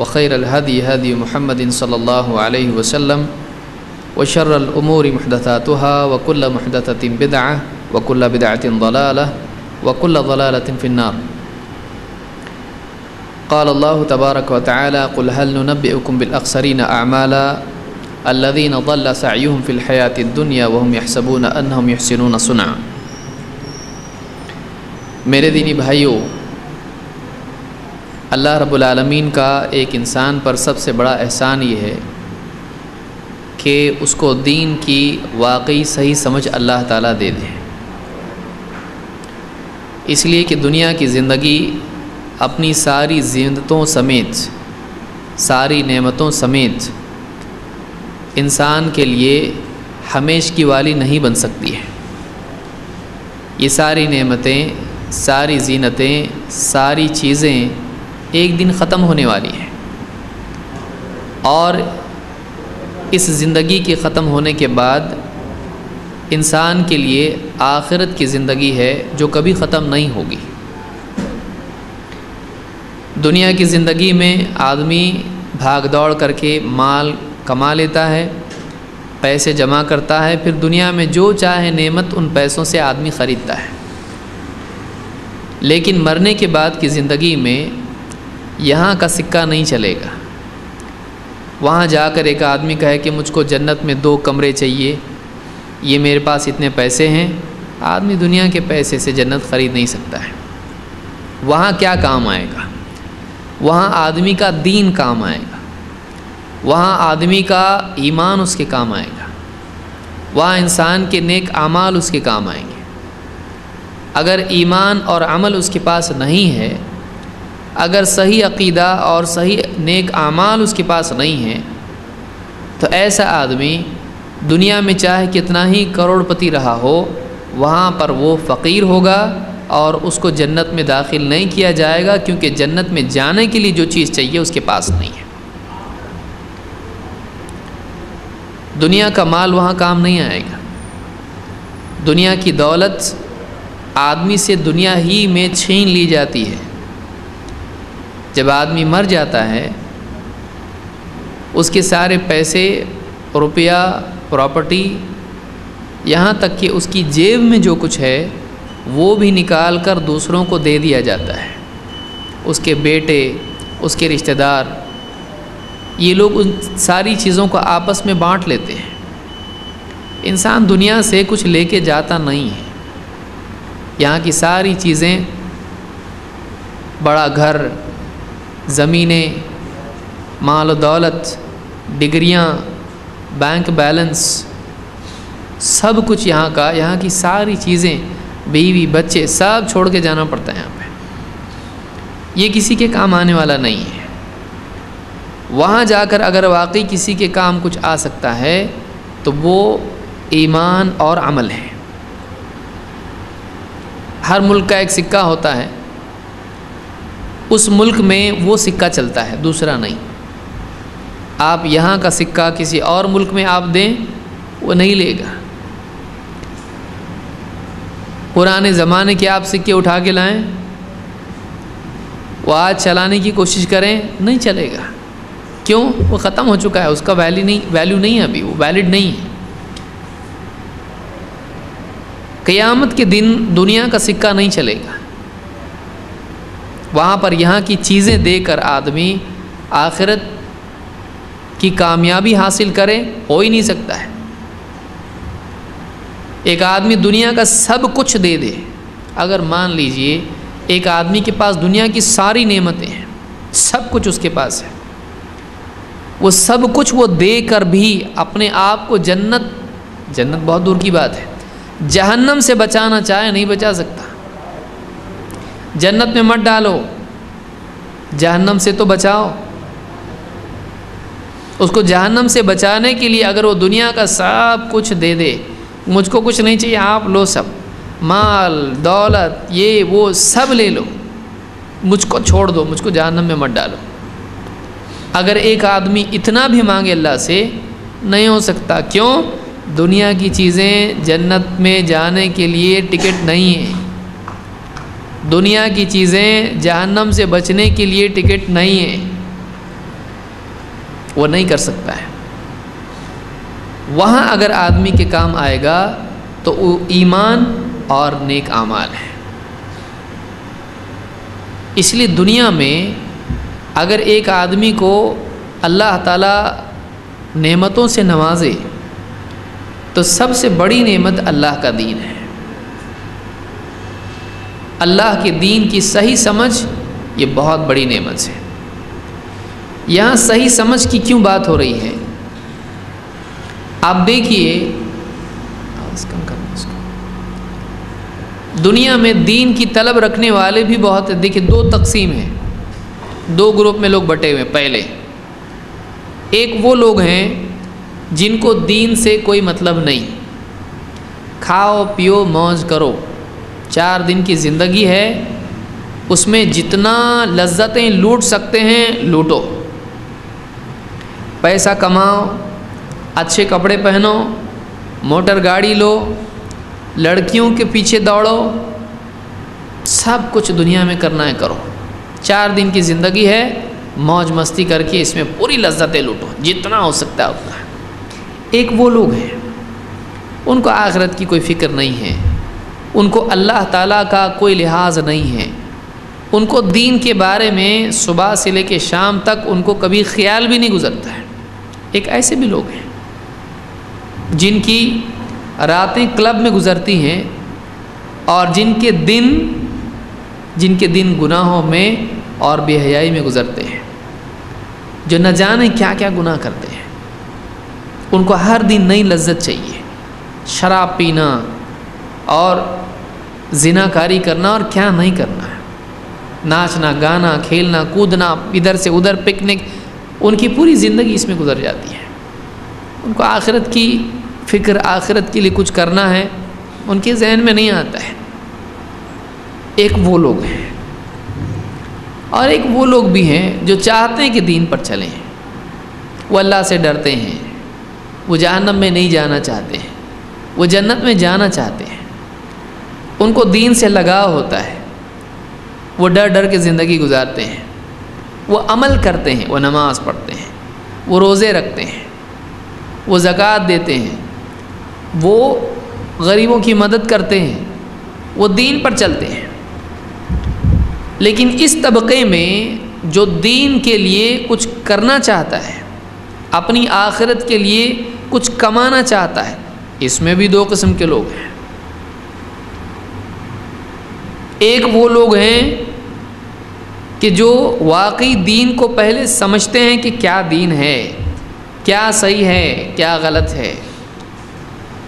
وخير الهدي هدي محمد صلى الله عليه وسلم وشر الأمور محدثاتها وكل محدثة بدعة وكل بدعة ضلالة وكل ضلالة في النار. قال الله تبارك وتعالى قل هل ننبئكم بالأخسرين أعمالا الذين ضل سعيهم في الحياة الدنيا وهم يحسبون أنهم يحسنون صنعا? میرے دینی بھائیوں اللہ رب العالمین کا ایک انسان پر سب سے بڑا احسان یہ ہے کہ اس کو دین کی واقعی صحیح سمجھ اللہ تعالیٰ دے دے۔ اس لیے کہ دنیا کی زندگی اپنی ساری زندتوں سمیت، ساری نعمتوں سمیت انسان کے لیے ہمیش کی والی نہیں بن سکتی ہے۔ یہ ساری نعمتیں، ساری زینتیں، ساری چیزیں ایک دن ختم ہونے والی ہیں اور اس زندگی کے ختم ہونے کے بعد انسان کے لیے آخرت کی زندگی ہے جو کبھی ختم نہیں ہوگی۔ دنیا کی زندگی میں آدمی بھاگ دوڑ کر کے مال کما لیتا ہے، پیسے جمع کرتا ہے، پھر دنیا میں جو چاہے نعمت ان پیسوں سے آدمی خریدتا ہے۔ لیکن مرنے کے بعد کی زندگی میں یہاں کا سکہ نہیں چلے گا۔ وہاں جا کر ایک آدمی کہے کہ مجھ کو جنت میں دو کمرے چاہیے، یہ میرے پاس اتنے پیسے ہیں، آدمی دنیا کے پیسے سے جنت خرید نہیں سکتا ہے۔ وہاں کیا کام آئے گا؟ وہاں آدمی کا دین کام آئے گا۔ وہاں آدمی کا ایمان اس کے کام آئے گا۔ وہاں انسان کے نیک اعمال اس کے کام آئیں گے۔ اگر ایمان اور عمل اس کے پاس نہیں ہے اگر صحیح عقیدہ اور صحیح نیک اعمال اس کے پاس نہیں ہے تو ایسا آدمی دنیا میں چاہے کتنا ہی کروڑ پتی رہا ہو، وہاں پر وہ فقیر ہوگا اور اس کو جنت میں داخل نہیں کیا جائے گا، کیونکہ جنت میں جانے کے لیے جو چیز چاہیے اس کے پاس نہیں ہے۔ دنیا کا مال وہاں کام نہیں آئے گا۔ دنیا کی دولت آدمی سے دنیا ہی میں چھین لی جاتی ہے۔ جب آدمی مر جاتا ہے، اس کے سارے پیسے، روپیہ پراپرٹی یہاں تک کہ اس کی جیب میں جو کچھ ہے، وہ بھی نکال کر دوسروں کو دے دیا جاتا ہے۔ اس کے بیٹے، اس کے رشتہ دار، یہ لوگ ان ساری چیزوں کو آپس میں بانٹ لیتے ہیں۔ انسان دنیا سے کچھ لے کے جاتا نہیں ہے۔ یہاں کی ساری چیزیں، بڑا گھر زمینیں، مال و دولت، ڈگریاں، بینک بیلنس، سب کچھ یہاں کا، یہاں کی ساری چیزیں، بیوی، بچے، سب چھوڑ کے جانا پڑتا ہے یہاں پہ۔ یہ کسی کے کام آنے والا نہیں ہے۔ وہاں جا کر اگر واقعی کسی کے کام کچھ آ سکتا ہے، تو وہ ایمان اور عمل ہے۔ ہر ملک کا ایک سکہ ہوتا ہے۔ اس ملک میں وہ سکہ چلتا ہے، دوسرا نہیں۔ آپ یہاں کا سکہ کسی اور ملک میں آپ دیں، وہ نہیں لے گا۔ پرانے زمانے کے آپ سکے اٹھا کے لائیں، وہ آج چلانے کی کوشش کریں، نہیں چلے گا۔ کیوں؟ وہ ختم ہو چکا ہے، اس کا ویلی نہیں ویلیو نہیں ہے ابھی، وہ ویلڈ نہیں ہے۔ قیامت کے دن دنیا کا سکہ نہیں چلے گا۔ وہاں پر یہاں کی چیزیں دے کر آدمی آخرت کی کامیابی حاصل کرے، ہو ہی نہیں سکتا ہے۔ ایک آدمی دنیا کا سب کچھ دے دے۔ اگر مان لیجیے، ایک آدمی کے پاس دنیا کی ساری نعمتیں ہیں، سب کچھ اس کے پاس ہے۔ وہ سب کچھ وہ دے کر بھی اپنے آپ کو جنت جنت بہت دور کی بات ہے، جہنم سے بچانا چاہے، نہیں بچا سکتا۔ جنت میں مت ڈالو۔ جہنم سے تو بچاؤ۔ اس کو جہنم سے بچانے کے لیے اگر وہ دنیا کا سب کچھ دے دے، مجھ کو کچھ نہیں چاہیے، آپ لو سب۔ مال، دولت، یہ، وہ سب لے لو۔ مجھ کو چھوڑ دو، مجھ کو جہنم میں مت ڈالو۔ اگر ایک آدمی اتنا بھی مانگے اللہ سے، نہیں ہو سکتا۔ کیوں؟ دنیا کی چیزیں جنت میں جانے کے لیے ٹکٹ نہیں ہیں۔ دنیا کی چیزیں جہنم سے بچنے کے لیے ٹکٹ نہیں ہیں وہ نہیں کر سکتا ہے۔ وہاں اگر آدمی کے کام آئے گا تو وہ ایمان اور نیک اعمال ہے اس لیے دنیا میں اگر ایک آدمی کو اللہ تعالیٰ نعمتوں سے نوازے تو سب سے بڑی نعمت اللہ کا دین ہے۔ اللہ کے دین کی صحیح سمجھ، یہ بہت بڑی نعمت ہے۔ یہاں صحیح سمجھ کی کیوں بات ہو رہی ہے؟ آپ دیکھیے دنیا میں دین کی طلب رکھنے والے بھی بہت دیکھیے، دو تقسیم ہیں۔ دو گروپ میں لوگ بٹے ہوئے پہلے، ایک وہ لوگ ہیں جن کو دین سے کوئی مطلب نہیں۔ کھاؤ، پیو، موج کرو۔ چار دن کی زندگی ہے، اس میں جتنا لذتیں لوٹ سکتے ہیں، لوٹو۔ پیسہ کماؤ، اچھے کپڑے پہنو، موٹر گاڑی لو، لڑکیوں کے پیچھے دوڑو، سب کچھ دنیا میں کرنا ہے کرو۔ چار دن کی زندگی ہے، موج مستی کر کے اس میں پوری لذتیں لوٹو، جتنا ہو سکتا ہے اتنا۔ ایک وہ لوگ ہیں، ان کو آخرت کی کوئی فکر نہیں ہے۔ ان کو اللہ تعالیٰ کا کوئی لحاظ نہیں ہے۔ ان کو دین کے بارے میں صبح سے لے کے شام تک ان کو کبھی خیال بھی نہیں گزرتا ہے۔ ایک ایسے بھی لوگ ہیں جن کی راتیں کلب میں گزرتی ہیں اور جن کے دن، جن کے دن گناہوں میں اور بے حیائی میں گزرتے ہیں۔ جو نہ جانے کیا کیا گناہ کرتے ہیں۔ ان کو ہر دن نئی لذت چاہیے، شراب پینا اور زنا کاری کرنا اور کیا نہیں کرنا ہے؟ ناچنا، گانا، کھیلنا، کودنا، ادھر سے ادھر پکنک، ان کی پوری زندگی اس میں گزر جاتی ہے۔ ان کو آخرت کی فکر، آخرت کے لیے کچھ کرنا ہے، ان کے ذہن میں نہیں آتا ہے۔ ایک وہ لوگ ہیں۔ اور ایک وہ لوگ بھی ہیں جو چاہتے ہیں کہ دین پر چلیں۔ وہ اللہ سے ڈرتے ہیں۔ وہ جہنم میں نہیں جانا چاہتے۔ ہیں وہ جنت میں جانا چاہتے ہیں۔ ان کو دین سے لگاؤ ہوتا ہے۔ وہ ڈر ڈر کے زندگی گزارتے ہیں۔ وہ عمل کرتے ہیں، وہ نماز پڑھتے ہیں، وہ روزے رکھتے ہیں، وہ زکوٰۃ دیتے ہیں۔ وہ غریبوں کی مدد کرتے ہیں، وہ دین پر چلتے ہیں۔ لیکن اس طبقے میں جو دین کے لیے کچھ کرنا چاہتا ہے، اپنی آخرت کے لیے کچھ کمانا چاہتا ہے، اس میں بھی دو قسم کے لوگ ہیں۔ ایک وہ لوگ ہیں کہ جو واقعی دین کو پہلے سمجھتے ہیں کہ کیا دین ہے، کیا صحیح ہے، کیا غلط ہے۔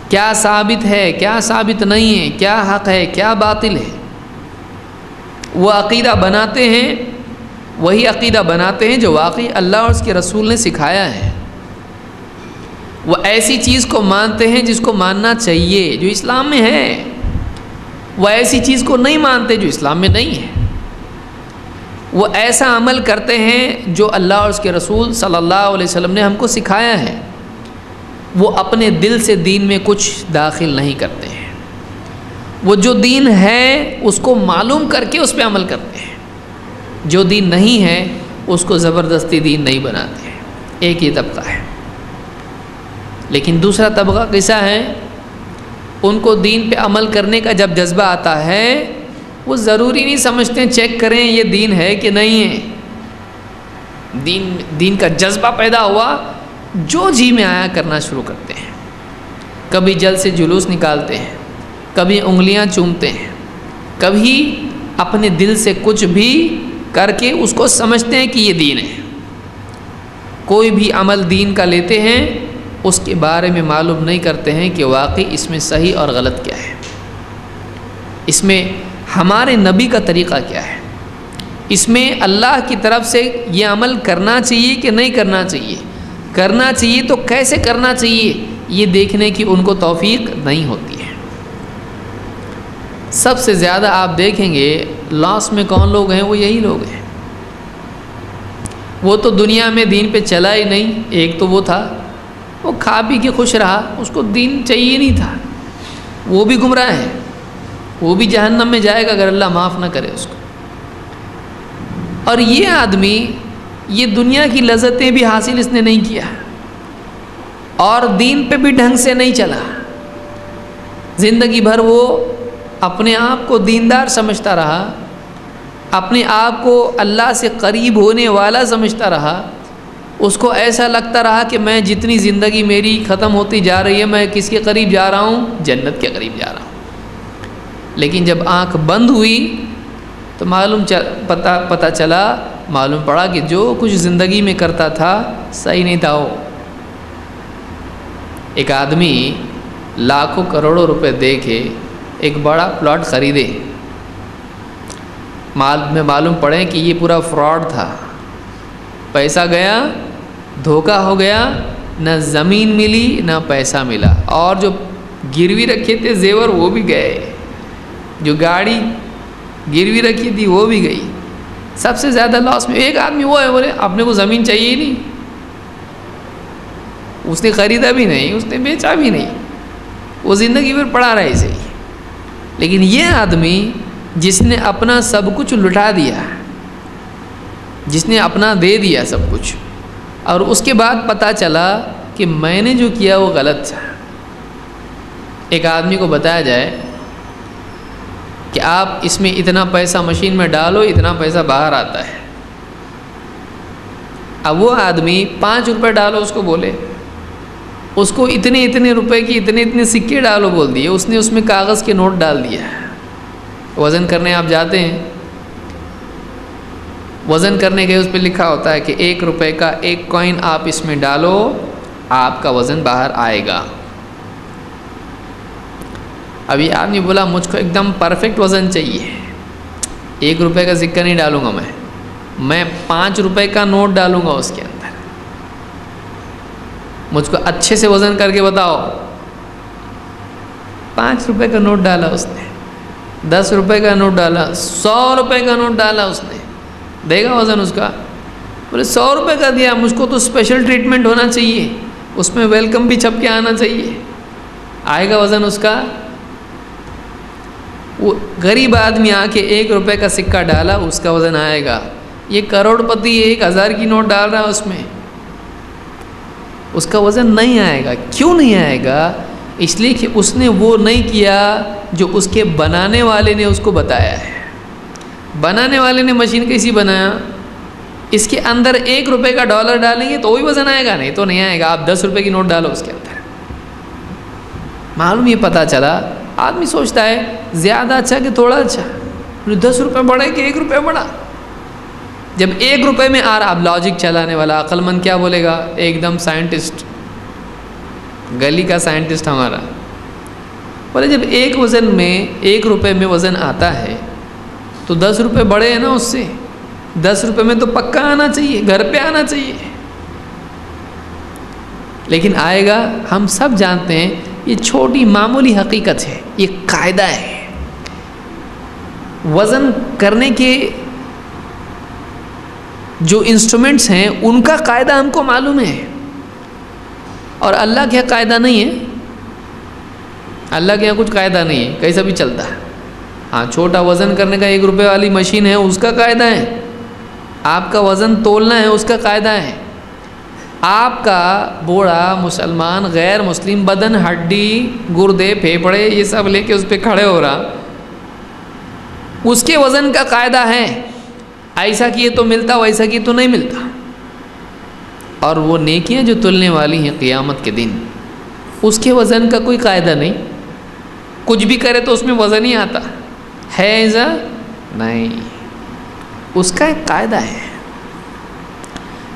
کیا ثابت ہے، کیا ثابت نہیں ہے، کیا حق ہے، کیا باطل ہے۔ وہ عقیدہ بناتے ہیں، وہی عقیدہ بناتے ہیں جو واقعی اللہ اور اس کے رسول نے سکھایا ہے۔ وہ ایسی چیز کو مانتے ہیں جس کو ماننا چاہیے، جو اسلام میں ہے۔ وہ ایسی چیز کو نہیں مانتے جو اسلام میں نہیں ہے۔ وہ ایسا عمل کرتے ہیں جو اللہ اور اس کے رسول صلی اللہ علیہ وسلم نے ہم کو سکھایا ہے۔ وہ اپنے دل سے دین میں کچھ داخل نہیں کرتے ہیں۔ وہ جو دین ہے، اس کو معلوم کر کے اس پہ عمل کرتے ہیں۔ جو دین نہیں ہے، اس کو زبردستی دین نہیں بناتے ہیں۔ ایک ہی طبقہ ہے۔ لیکن دوسرا طبقہ کیسا ہے ان کو دین پہ عمل کرنے کا جب جذبہ آتا ہے، وہ ضروری نہیں سمجھتے ہیں چیک کریں یہ دین ہے کہ نہیں ہے۔ دین دین کا جذبہ پیدا ہوا، جو جی میں آیا کرنا شروع کرتے ہیں۔ کبھی جل سے جلوس نکالتے ہیں، کبھی انگلیاں چومتے ہیں، کبھی اپنے دل سے کچھ بھی کر کے اس کو سمجھتے ہیں کہ یہ دین ہے۔ کوئی بھی عمل دین کا لیتے ہیں اس کے بارے میں معلوم نہیں کرتے ہیں کہ واقعی اس میں صحیح اور غلط کیا ہے۔ اس میں ہمارے نبی کا طریقہ کیا ہے۔ اس میں اللہ کی طرف سے یہ عمل کرنا چاہیے کہ نہیں کرنا چاہیے؟ کرنا چاہیے تو کیسے کرنا چاہیے؟ یہ دیکھنے کی ان کو توفیق نہیں ہوتی ہے۔ سب سے زیادہ آپ دیکھیں گے، لاس میں کون لوگ ہیں؟ وہ یہی لوگ ہیں۔ وہ تو دنیا میں دین پہ چلا ہی نہیں، ایک تو وہ تھا۔ وہ کھا پی کے خوش رہا، اس کو دین چاہیے نہیں تھا۔ وہ بھی گمراہ ہے، وہ بھی جہنم میں جائے گا اگر اللہ معاف نہ کرے اس کو۔ اور یہ آدمی، یہ دنیا کی لذتیں بھی حاصل اس نے نہیں کیا۔ اور دین پہ بھی ڈھنگ سے نہیں چلا۔ زندگی بھر وہ اپنے آپ کو دیندار سمجھتا رہا، اپنے آپ کو اللہ سے قریب ہونے والا سمجھتا رہا۔ اس کو ایسا لگتا رہا کہ میں جتنی زندگی میری ختم ہوتی جا رہی ہے، میں کس کے قریب جا رہا ہوں؟ جنت کے قریب جا رہا ہوں۔ لیکن جب آنکھ بند ہوئی تو معلوم پتہ پتہ چلا، معلوم پڑا کہ جو کچھ زندگی میں کرتا تھا، صحیح نہیں تھا وہ۔ ایک آدمی لاکھوں کروڑوں روپے دے کے ایک بڑا پلاٹ خریدے۔ مال، میں معلوم پڑے کہ یہ پورا فراڈ تھا۔ پیسہ گیا دھوکہ ہو گیا، نہ زمین ملی، نہ پیسہ ملا۔ اور جو گروی رکھے تھے زیور، وہ بھی گئے۔ جو گاڑی گروی رکھی تھی، وہ بھی گئی۔ سب سے زیادہ لاس میں ایک آدمی وہ ہے، بولے، اپنے کو زمین چاہیے ہی نہیں۔ اس نے خریدا بھی نہیں، اس نے بیچا بھی نہیں۔ وہ زندگی بھر پڑا رہا اسے۔ لیکن یہ آدمی جس نے اپنا سب کچھ لٹا دیا، جس نے اپنا دے دیا سب کچھ اور اس کے بعد پتہ چلا کہ میں نے جو کیا وہ غلط تھا ایک آدمی کو بتایا جائے کہ آپ اس میں اتنا پیسہ مشین میں ڈالو، اتنا پیسہ باہر آتا ہے۔ اب وہ آدمی پانچ روپے ڈالو، اس کو بولے۔ اس کو اتنے اتنے روپے کی اتنے اتنے سکے ڈالو بول دیے۔ اس نے اس میں کاغذ کے نوٹ ڈال دیا وزن کرنے آپ جاتے ہیں۔ وزن کرنے کے اس پہ لکھا ہوتا ہے کہ ایک روپے کا ایک کوئن آپ اس میں ڈالو، آپ کا وزن باہر آئے گا۔ ابھی آدمی بولا، مجھ کو ایک دم پرفیکٹ وزن چاہیے۔ ایک روپے کا سکہ نہیں ڈالوں گا میں۔ میں پانچ روپے کا نوٹ ڈالوں گا اس کے اندر۔ مجھ کو اچھے سے وزن کر کے بتاؤ۔ پانچ روپے کا نوٹ ڈالا اس نے۔ دس روپے کا نوٹ ڈالا، سو روپے کا نوٹ ڈالا اس نے۔ دے گا وزن اس کا۔ بولے، سو روپے کا دیا، مجھ کو تو اسپیشل ٹریٹمنٹ ہونا چاہیے۔ اس میں ویلکم بھی چھپ کے آنا چاہیے۔ آئے گا وزن اس کا۔ وہ غریب آدمی آ کے ایک روپے کا سکہ ڈالا، اس کا وزن آئے گا۔ یہ کروڑ پتی ایک ہزار کی نوٹ ڈال رہا ہے اس میں۔ اس کا وزن نہیں آئے گا۔ کیوں نہیں آئے گا؟ اس لیے کہ اس نے وہ نہیں کیا جو اس کے بنانے والے نے اس کو بتایا ہے۔ بنانے والے نے مشین کیسی بنایا؟ اس کے اندر ایک روپے کا ڈالر ڈالیں گے تو وہی وزن آئے گا، نہیں تو نہیں آئے گا۔ آپ دس روپے کی نوٹ ڈالو اس کے اندر۔ معلوم یہ پتہ چلا، آدمی سوچتا ہے زیادہ اچھا کہ تھوڑا اچھا؟ دس روپے بڑھے کہ ایک روپے بڑھا۔ جب ایک روپے میں آ رہا، اب لاجک چلانے والا عقل مند کیا بولے گا؟ ایک دم سائنٹسٹ گلی کا سائنٹسٹ ہمارا۔ بولے جب ایک وزن میں، ایک روپے میں وزن آتا ہے تو دس روپے بڑھے ہیں نا اس سے۔ دس روپے میں تو پکا آنا چاہیے، گھر پہ آنا چاہیے۔ لیکن آئے گا، ہم سب جانتے ہیں، یہ چھوٹی معمولی حقیقت ہے، یہ قاعدہ ہے۔ وزن کرنے کے جو انسٹرومنٹس ہیں، ان کا قاعدہ ہم کو معلوم ہے۔ اور اللہ کے قاعدہ نہیں ہے۔ اللہ کے یہاں کچھ قاعدہ نہیں ہے، کیسا بھی چلتا۔ ہے ہاں چھوٹا وزن کرنے کا ایک روپے والی مشین ہے، اس کا قاعدہ ہے۔ آپ کا وزن تولنا ہے، اس کا قاعدہ ہے۔ آپ کا بوڑھا مسلمان، غیر مسلم، بدن، ہڈی، گردے پھیپڑے یہ سب لے کے اس پہ کھڑے ہو رہا۔ اس کے وزن کا قاعدہ ہے۔ ایسا کیے تو ملتا، ویسا کیے تو نہیں ملتا۔ اور وہ نیکیاں جو تلنے والی ہیں قیامت کے دن، اس کے وزن کا کوئی قاعدہ نہیں۔ کچھ بھی کرے تو اس میں وزن ہی آتا۔ ہے نہیں۔ اس کا ایک قاعدہ ہے۔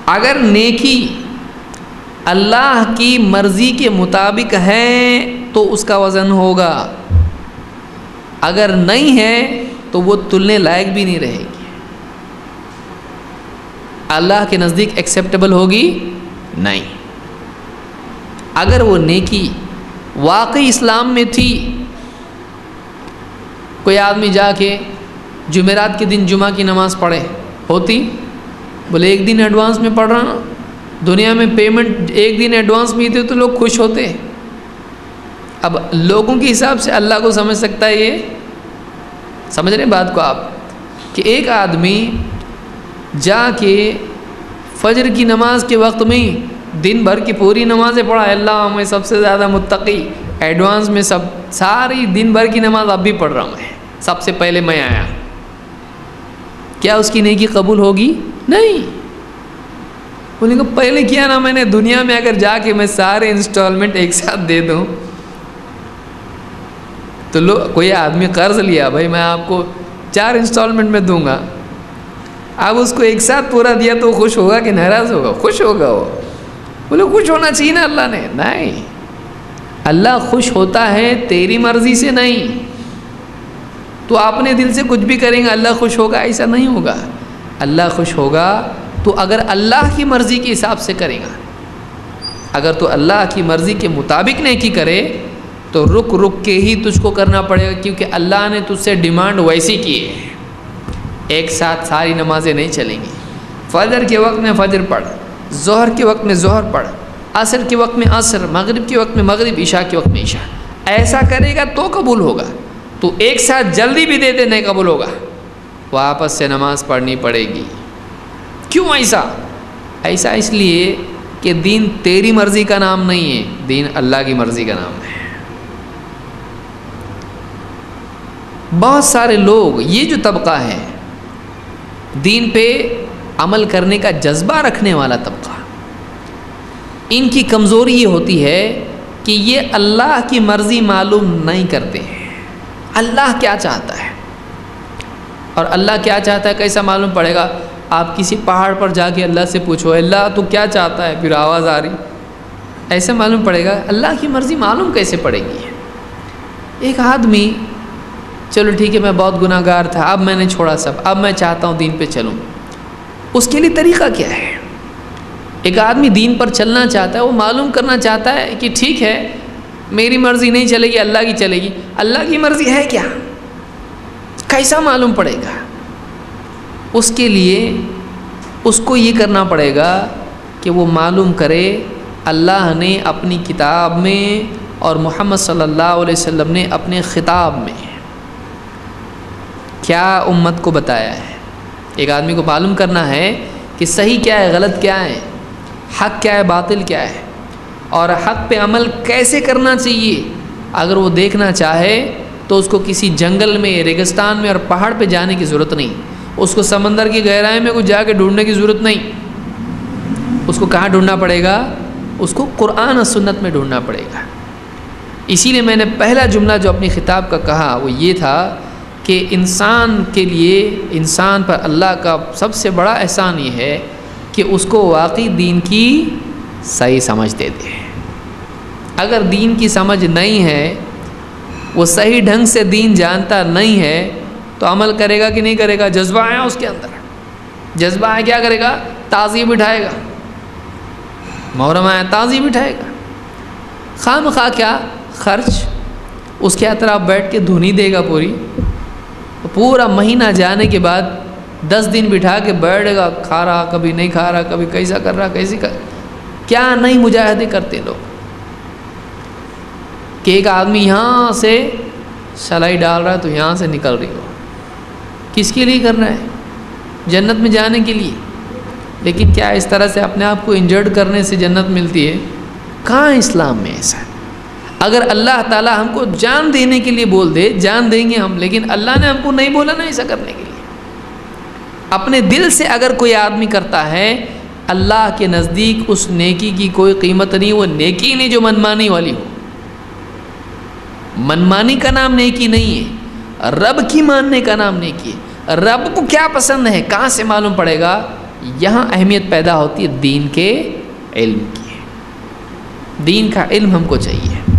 اگر نیکی اللہ کی مرضی کے مطابق ہے تو اس کا وزن ہوگا۔ اگر نہیں ہے تو وہ تلنے لائق بھی نہیں رہے گی۔ اللہ کے نزدیک ایکسیپٹیبل ہوگی؟ نہیں۔ اگر وہ نیکی واقعی اسلام میں تھی کوئی آدمی جا کے جمعرات کے دن جمعہ کی نماز پڑھے، ہوتی؟ بولے ایک دن ایڈوانس میں پڑھ رہا نا دنیا میں پیمنٹ ایک دن ایڈوانس میں تھے تو لوگ خوش ہوتے۔ اب لوگوں کے حساب سے اللہ کو سمجھ سکتا ہے یہ؟ سمجھ رہے بات کو آپ؟ کہ ایک آدمی جا کے فجر کی نماز کے وقت میں دن بھر کی پوری نمازیں پڑھا اللہ میں سب سے زیادہ متقی ایڈوانس میں سب، ساری دن بھر کی نماز اب بھی پڑھ رہا ہوں میں۔ سب سے پہلے میں آیا۔ کیا اس کی نیکی قبول ہوگی؟ نہیں۔ بولے گا پہلے کیا نا میں نے دنیا میں اگر جا کے میں سارے انسٹالمنٹ ایک ساتھ دے دوں۔ تو لو، کوئی آدمی قرض لیا، بھائی میں آپ کو چار انسٹالمنٹ میں دوں گا۔ اب اس کو ایک ساتھ پورا دیا تو خوش ہوگا کہ ناراض ہوگا؟ خوش ہوگا وہ۔ بولے خوش ہونا چاہیے نا اللہ نے۔ نہیں۔ اللہ خوش ہوتا ہے تیری مرضی سے نہیں۔ تو اپنے دل سے کچھ بھی کریں گا اللہ خوش ہوگا، ایسا نہیں ہوگا۔ اللہ خوش ہوگا، تو اگر اللہ کی مرضی کے حساب سے کرے گا۔ اگر تو اللہ کی مرضی کے مطابق نیکی کرے، تو رک رک کے ہی تجھ کو کرنا پڑے گا، کیونکہ اللہ نے تجھ سے ڈیمانڈ ویسی کی ہے۔ ایک ساتھ ساری نمازیں نہیں چلیں گی۔ فجر کے وقت میں فجر پڑھ، ظہر کے وقت میں ظہر پڑھ، عصر کے وقت میں عصر، مغرب کے وقت میں مغرب، عشاء کے وقت میں عشاء۔ ایسا کرے گا تو قبول ہوگا۔ تو ایک ساتھ جلدی بھی دے دے نہیں قبول ہوگا۔ واپس سے نماز پڑھنی پڑے گی۔ کیوں ایسا؟ ایسا اس لیے کہ دین تیری مرضی کا نام نہیں ہے، دین اللہ کی مرضی کا نام ہے۔ بہت سارے لوگ یہ جو طبقہ ہے دین پہ عمل کرنے کا جذبہ رکھنے والا طبقہ۔ ان کی کمزوری یہ ہوتی ہے کہ یہ اللہ کی مرضی معلوم نہیں کرتے۔ ہیں اللہ کیا چاہتا ہے؟ اور اللہ کیا چاہتا ہے کیسا معلوم پڑے گا؟ آپ کسی پہاڑ پر جا کے اللہ سے پوچھو، اللہ تو کیا چاہتا ہے؟ پھر آواز آ رہی۔ ایسا معلوم پڑے گا، اللہ کی مرضی معلوم کیسے پڑے گی؟ ایک آدمی، چلو ٹھیک ہے، میں بہت گناہ گار تھا، اب میں نے چھوڑا سب، اب میں چاہتا ہوں دین پہ چلوں۔ اس کے لیے طریقہ کیا ہے؟ ایک آدمی دین پر چلنا چاہتا ہے، وہ معلوم کرنا چاہتا ہے کہ ٹھیک ہے میری مرضی نہیں چلے گی، اللہ کی چلے گی۔ اللہ کی مرضی ہے کیا؟ کیسا معلوم پڑے گا؟ اس کے لیے اس کو یہ کرنا پڑے گا کہ وہ معلوم کرے، اللہ نے اپنی کتاب میں اور محمد صلی اللہ علیہ وسلم نے اپنے خطاب میں کیا امت کو بتایا ہے۔ ایک آدمی کو معلوم کرنا ہے کہ صحیح کیا ہے، غلط کیا ہے، حق کیا ہے، باطل کیا ہے۔ اور حق پہ عمل کیسے کرنا چاہیے؟ اگر وہ دیکھنا چاہے تو اس کو کسی جنگل میں، ریگستان میں اور پہاڑ پہ جانے کی ضرورت نہیں۔ اس کو سمندر کی گہرائی میں کچھ جا کے ڈھونڈنے کی ضرورت نہیں۔ اس کو کہاں ڈھونڈنا پڑے گا؟ اس کو قرآن و سنت میں ڈھونڈنا پڑے گا۔ اسی لیے میں نے پہلا جملہ جو اپنی خطاب کا کہا وہ یہ تھا کہ انسان کے لیے، انسان پر اللہ کا سب سے بڑا احسان یہ ہے کہ اس کو واقعی دین کی صحیح سمجھ دے دے۔ اگر دین کی سمجھ نہیں ہے، وہ صحیح ڈھنگ سے دین جانتا نہیں ہے، تو عمل کرے گا کہ نہیں کرے گا؟ جذبہ آیا اس کے اندر۔ جذبہ آیا کیا کرے گا؟ تازی بٹھائے گا۔ محرم آیا تازی بٹھائے گا۔ خام خواہ کیا؟ خرچ۔ اس کے اطراف بیٹھ کے دھنی دے گا پوری۔ پورا مہینہ جانے کے بعد دس دن بٹھا کے بیٹھ گا، کھا رہا، کبھی نہیں کھا رہا، کبھی کیسا کر رہا، کیسی کر کیا نہیں مجاہدے کرتے لوگ؟ کہ ایک آدمی یہاں سے سلائی ڈال رہا ہے تو یہاں سے نکل رہی ہو۔ کس کے لیے کر رہا ہے؟ جنت میں جانے کے لیے۔ لیکن کیا اس طرح سے اپنے آپ کو انجرڈ کرنے سے جنت ملتی ہے؟ کہاں اسلام میں ایسا ہے؟ اگر اللہ تعالیٰ ہم کو جان دینے کے لیے بول دے، جان دیں گے ہم، لیکن اللہ نے ہم کو نہیں بولا نا ایسا کرنے کے لیے۔ اپنے دل سے اگر کوئی آدمی کرتا ہے اللہ کے نزدیک اس نیکی کی کوئی قیمت نہیں، وہ نیکی نہیں جو منمانی والی ہو۔ منمانی کا نام نیکی نہیں ہے، رب کی ماننے کا نام نیکی ہے۔ رب کو کیا پسند ہے، کہاں سے معلوم پڑے گا؟ یہاں اہمیت پیدا ہوتی ہے دین کے علم کی۔ دین کا علم ہم کو چاہیے۔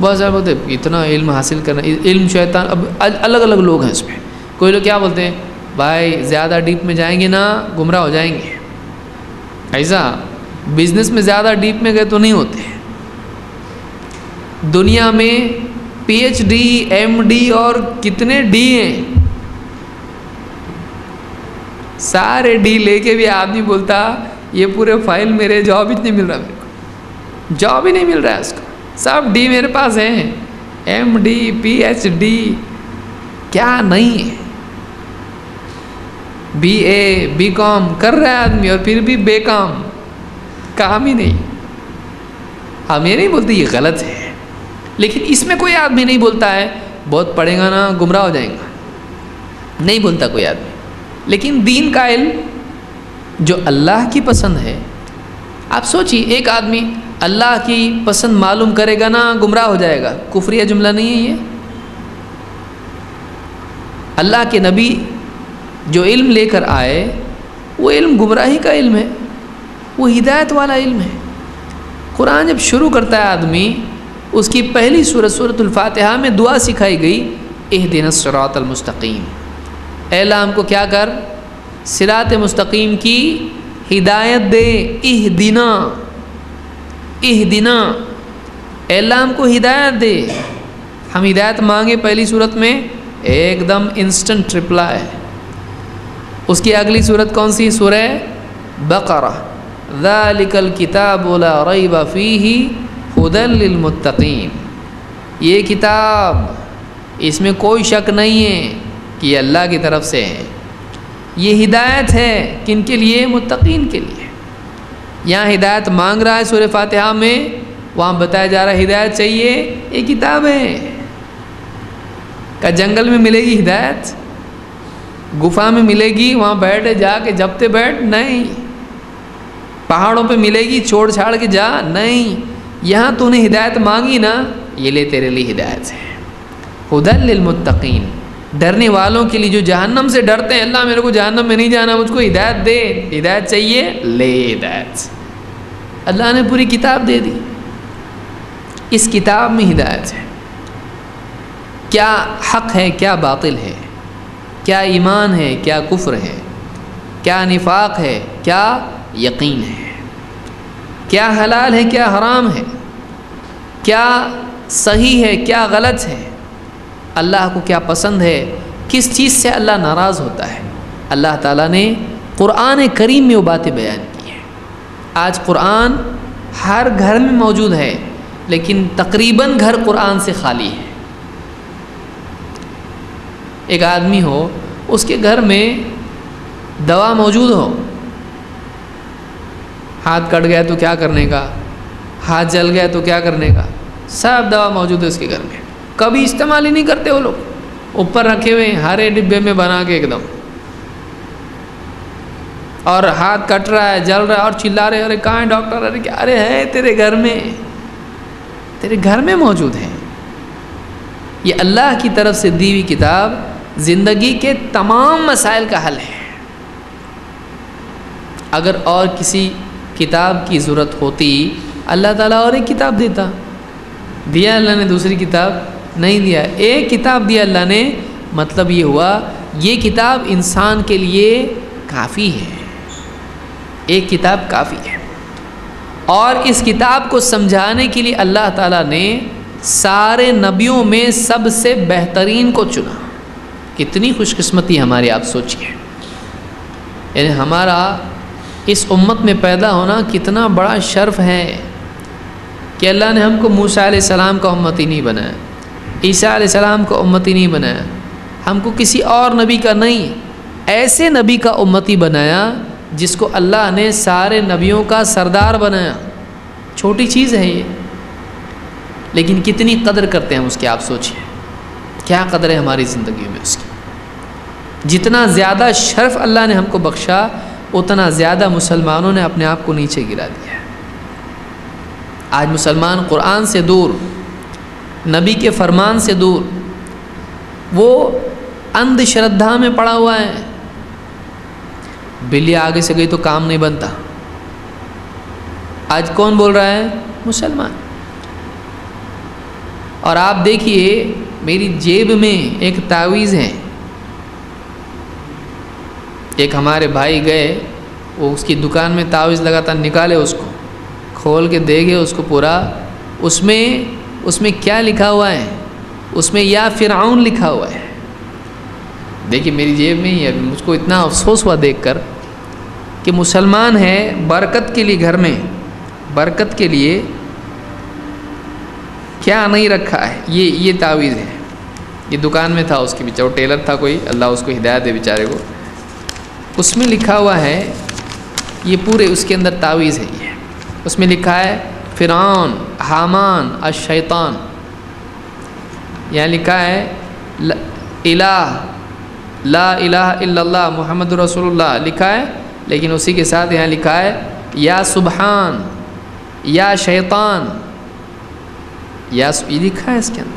بہت زیادہ بولتے اتنا علم حاصل کرنا، علم شیطان، اب الگ الگ لوگ ہیں اس میں۔ کوئی لوگ کیا بولتے ہیں، بھائی زیادہ ڈیپ میں جائیں گے نا، گمراہ ہو جائیں گے۔ ایسا بزنس میں زیادہ ڈیپ میں گئے تو نہیں ہوتے دنیا میں P H D M D اور کتنے ڈی ہیں؟ سارے ڈی لے کے بھی آدمی بولتا، یہ پورے فائل میرے جاب ہی نہیں مل رہا میرے کو۔ جاب ہی نہیں مل رہا ہے اس کا سب ڈی میرے پاس ہیں۔ M D P H D کیا نہیں ہے؟ بی اے، بی کام کر رہا ہے آدمی اور پھر بھی بے کام کام ہی نہیں۔ ہم یہ نہیں بولتے یہ غلط ہے، لیکن اس میں کوئی آدمی نہیں بولتا ہے۔ بہت پڑھے گا نا، گمراہ ہو جائیں گا۔ نہیں بولتا کوئی آدمی۔ لیکن دین کا علم جو اللہ کی پسند ہے، آپ سوچیے ایک آدمی اللہ کی پسند معلوم کرے گا نا، گمراہ ہو جائے گا۔ کفریہ جملہ نہیں ہے یہ۔ اللہ کے نبی جو علم لے کر آئے، وہ علم گمراہی کا علم ہے، وہ ہدایت والا علم ہے۔ قرآن جب شروع کرتا ہے آدمی، اس کی پہلی صورت صورت الفاتحہ میں دعا سکھائی گئی اہ دن سرات المستقیم اللہ، ہم کو کیا کر؟ سرات مستقیم کی ہدایت دے اہ دینا اہ دینا اللہ، ہم کو ہدایت دے۔ ہم ہدایت مانگے پہلی صورت میں، ایک دم انسٹنٹ رپلائی اس کی اگلی صورت کون سی؟ سورہ بقرہ. ذالک الکتاب لا ریب فیہ ہدل للمتقین. یہ کتاب اس میں کوئی شک نہیں ہے کہ یہ اللہ کی طرف سے ہے. یہ ہدایت ہے کن کے لیے؟ متقین کے لیے. یہاں ہدایت مانگ رہا ہے سور فاتحہ میں. وہاں بتایا جا رہا ہے ہدایت چاہیے، یہ کتاب ہے. کا جنگل میں ملے گی ہدایت؟ گفا میں ملے گی، وہاں بیٹھے جا کے جبتے بیٹھ، نہیں۔ پہاڑوں پہ ملے گی، چھوڑ چھاڑ کے جا، نہیں۔ یہاں تو نے ہدایت مانگی نا، یہ لے تیرے لیے ہدایت ہے ہدل للمتقین۔ ڈرنے والوں کے لیے جو جہنم سے ڈرتے ہیں، اللہ میرے کو جہنم میں نہیں جانا، مجھ کو ہدایت دے۔ ہدایت چاہیے، لے ہدایت۔ اللہ نے پوری کتاب دے دی۔ اس کتاب میں ہدایت ہے۔ کیا حق ہے، کیا باطل ہے؟ کیا ایمان ہے، کیا کفر ہے، کیا نفاق ہے، کیا یقین ہے۔ کیا حلال ہے، کیا حرام ہے۔ کیا صحیح ہے، کیا غلط ہے۔ اللہ کو کیا پسند ہے، کس چیز سے اللہ ناراض ہوتا ہے۔ اللہ تعالیٰ نے قرآن کریم میں وہ باتیں بیان کی ہیں۔ آج قرآن ہر گھر میں موجود ہے، لیکن تقریباً گھر قرآن سے خالی ہے۔ ایک آدمی ہو، اس کے گھر میں دوا موجود ہو۔ ہاتھ کٹ گیا تو کیا کرنے کا؟ ہاتھ جل گیا تو کیا کرنے کا؟ سب دوا موجود ہے اس کے گھر میں۔ کبھی استعمال ہی نہیں کرتے وہ لوگ۔ اوپر رکھے ہوئے ہیں، ہرے ڈبے میں بنا کے ایک دم۔ اور ہاتھ کٹ رہا ہے، جل رہا ہے اور چلا رہے، ارے کہاں ہے ڈاکٹر؟ ارے کیا؟ ارے ہے تیرے گھر میں۔ تیرے گھر میں موجود ہے یہ اللہ کی طرف سے دی ہوئی کتاب زندگی کے تمام مسائل کا حل ہے۔ اگر اور کسی کتاب کی ضرورت ہوتی، اللہ تعالیٰ اور ایک کتاب دیتا۔ دیا اللہ نے، دوسری کتاب نہیں دیا۔ ایک کتاب دیا اللہ نے مطلب یہ ہوا، یہ کتاب انسان کے لیے کافی ہے۔ ایک کتاب کافی ہے۔ اور اس کتاب کو سمجھانے کے لیے اللہ تعالیٰ نے سارے نبیوں میں سب سے بہترین کو چنا۔ کتنی خوش قسمتی ہماری آپ سوچیے۔ یعنی ہمارا اس امت میں پیدا ہونا کتنا بڑا شرف ہے کہ اللہ نے ہم کو موسیٰ علیہ السلام کا امتی نہیں بنایا، عیسیٰ علیہ السلام کا امتی نہیں بنایا۔ ہم کو کسی اور نبی کا نہیں، ایسے نبی کا امتی بنایا جس کو اللہ نے سارے نبیوں کا سردار بنایا۔ چھوٹی چیز ہے یہ، لیکن کتنی قدر کرتے ہیں اس کی آپ سوچیں کیا قدر ہے ہماری زندگی میں اس کی؟ جتنا زیادہ شرف اللہ نے ہم کو بخشا، اتنا زیادہ مسلمانوں نے اپنے آپ کو نیچے گرا دیا آج مسلمان قرآن سے دور، نبی کے فرمان سے دور، وہ اندھ شردھا میں پڑا ہوا ہے۔ بلی آگے سے گئی تو کام نہیں بنتا۔ آج کون بول رہا ہے؟ مسلمان۔ اور آپ دیکھیے میری جیب میں ایک تعویذ ہے۔ ایک ہمارے بھائی گئے، وہ اس کی دکان میں تعویذ لگاتا نکالے اس کو، کھول کے دے گے اس کو پورا۔ اس میں اس میں کیا لکھا ہوا ہے؟ اس میں یا فرعون لکھا ہوا ہے۔ دیکھیے میری جیب میں ہی ابھی مجھ کو اتنا افسوس ہوا دیکھ کر کہ مسلمان ہے برکت کے لیے گھر میں۔ برکت کے لیے کیا نہیں رکھا ہے؟ یہ یہ تعویذ ہے۔ یہ دکان میں تھا، اس کے پیچھے، وہ ٹیلر تھا کوئی، اللہ اس کو ہدایت دے بیچارے کو۔ اس میں لکھا ہوا ہے، یہ پورے اس کے اندر تعویذ ہے، یہ۔ اس میں لکھا ہے، فرعون، حامان، الشیطان۔ یہاں لکھا ہے الہ، لا الہ الا اللہ، محمد رسول اللہ۔ لکھا ہے، لیکن اسی کے ساتھ یہاں لکھا ہے، یا سبحان، یا شیطان۔ یا یہ لکھا ہے اس کے اندر۔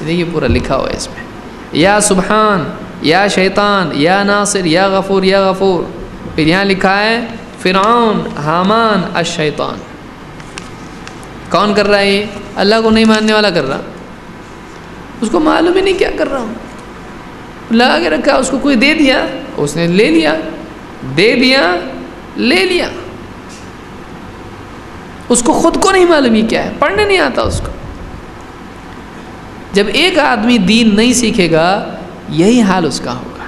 دیکھیے پورا لکھا ہوا ہے اس میں۔ یا سبحان، یا شیطان، یا ناصر، یا غفور یا غفور۔ پھر یہاں لکھا ہے، فرعون، حامان، الشیطان۔ کون کر رہا ہے یہ؟ اللہ کو نہیں ماننے والا کر رہا۔ اس کو معلوم ہی نہیں کیا کر رہا ہوں۔ لگا کے رکھا، اس کو کوئی دے دیا، اس نے لے لیا۔ دے دیا، لے لیا۔ اس کو خود کو نہیں معلوم ہی کیا ہے۔ پڑھنے نہیں آتا اس کو۔ جب ایک آدمی دین نہیں سیکھے گا، یہی حال اس کا ہوگا۔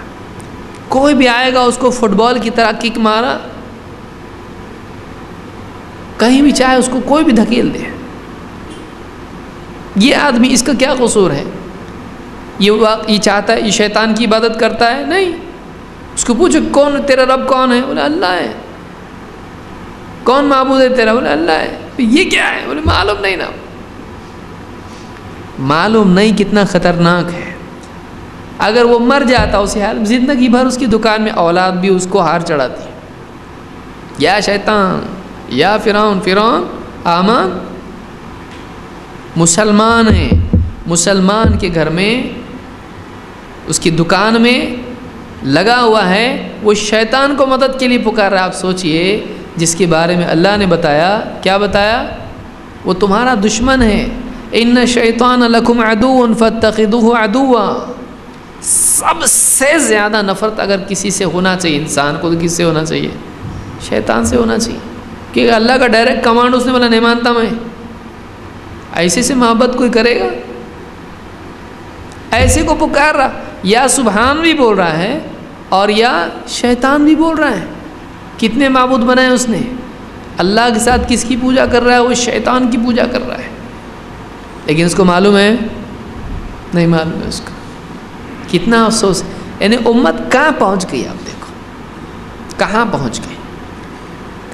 کوئی بھی آئے گا، اس کو فٹ بال کی طرح کک مارا، کہیں بھی چاہے اس کو کوئی بھی دھکیل دے۔ یہ آدمی، اس کا کیا قصور ہے؟ یہ یہ چاہتا ہے، یہ شیطان کی عبادت کرتا ہے؟ نہیں۔ اس کو پوچھو، کون تیرا رب کون ہے؟ بولے، اللہ ہے۔ کون معبود ہے تیرا؟ بولے، اللہ ہے۔ یہ کیا ہے؟ بولے، معلوم نہیں نا۔ معلوم نہیں کتنا خطرناک ہے۔ اگر وہ مر جاتا اسے حال زندگی بھر اس کی دکان میں اولاد بھی اس کو ہار چڑھاتی۔ یا شیطان، یا فرعون فرعون آمان مسلمان ہیں مسلمان کے گھر میں، اس کی دکان میں لگا ہوا ہے۔ وہ شیطان کو مدد کے لیے پکار رہا آپ سوچئے، جس کے بارے میں اللہ نے بتایا، کیا بتایا؟ وہ تمہارا دشمن ہے۔ ان شیطان لکم ادو فتخذوه عدوا۔ سب سے زیادہ نفرت اگر کسی سے ہونا چاہیے، انسان کو تو کس سے ہونا چاہیے؟ شیطان سے ہونا چاہیے۔ کہ اللہ کا ڈائریکٹ کمانڈ اس نے بولا، نہیں مانتا میں۔ ایسے سے محبت کوئی کرے گا؟ ایسے کو پکار رہا۔ یا سبحان بھی بول رہا ہے اور یا شیطان بھی بول رہا ہے۔ کتنے معبود بنائے اس نے؟ اللہ کے ساتھ کس کی پوجا کر رہا ہے؟ وہ شیطان کی پوجا کر رہا ہے۔ لیکن اس کو معلوم ہے؟ نہیں معلوم ہے اس کو۔ کتنا افسوس۔ یعنی امت کہاں پہنچ گئی آپ دیکھو۔ کہاں پہنچ گئی؟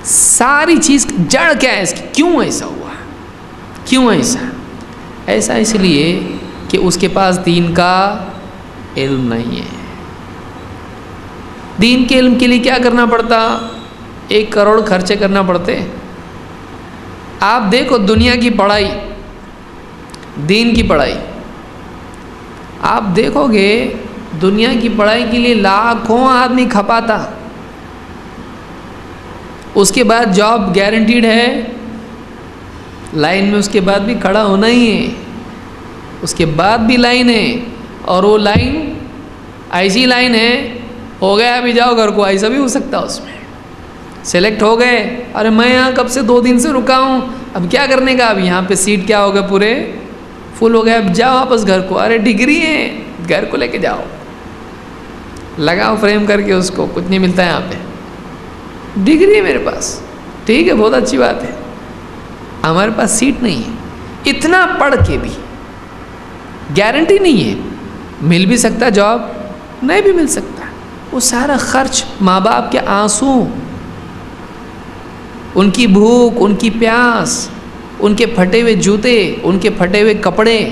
ساری چیز جڑ کیا ہے اس کی۔ کیوں ایسا ہوا؟ کیوں ایسا؟ ایسا اس لیے کہ اس کے پاس دین کا علم نہیں ہے۔ دین کے علم کے لیے کیا کرنا پڑتا؟ ایک کروڑ خرچے کرنا پڑتے۔ آپ دیکھو دنیا کی پڑھائی۔ دین کی پڑھائی۔ آپ دیکھو گے، دنیا کی پڑھائی کے لیے لاکھوں آدمی کھپاتا۔ اس کے بعد جاب گارنٹیڈ ہے۔ لائن میں اس کے بعد بھی کھڑا ہونا ہی ہے۔ اس کے بعد بھی لائن ہے۔ اور وہ لائن ایسی لائن ہے، ہو گیا ابھی جاؤ گھر کو، ایسا بھی ہو سکتا اس میں۔ سلیکٹ ہو گئے۔ ارے میں یہاں کب سے دو دن سے رکا ہوں؟ اب کیا کرنے کا؟ اب یہاں پہ سیٹ کیا ہوگا پورے؟ فل ہو گیا اب جاؤ واپس گھر کو ارے ڈگری ہے گھر کو لے کے جاؤ لگاؤ فریم کر کے اس کو کچھ نہیں ملتا ہے یہاں پہ ڈگری ہے میرے پاس ٹھیک ہے بہت اچھی بات ہے ہمارے پاس سیٹ نہیں ہے اتنا پڑھ کے بھی گارنٹی نہیں ہے مل بھی سکتا جاب نہیں بھی مل سکتا وہ سارا خرچ ماں باپ کے آنسو ان کی بھوک ان کی پیاس ان کے پھٹے ہوئے جوتے، ان کے پھٹے ہوئے کپڑے،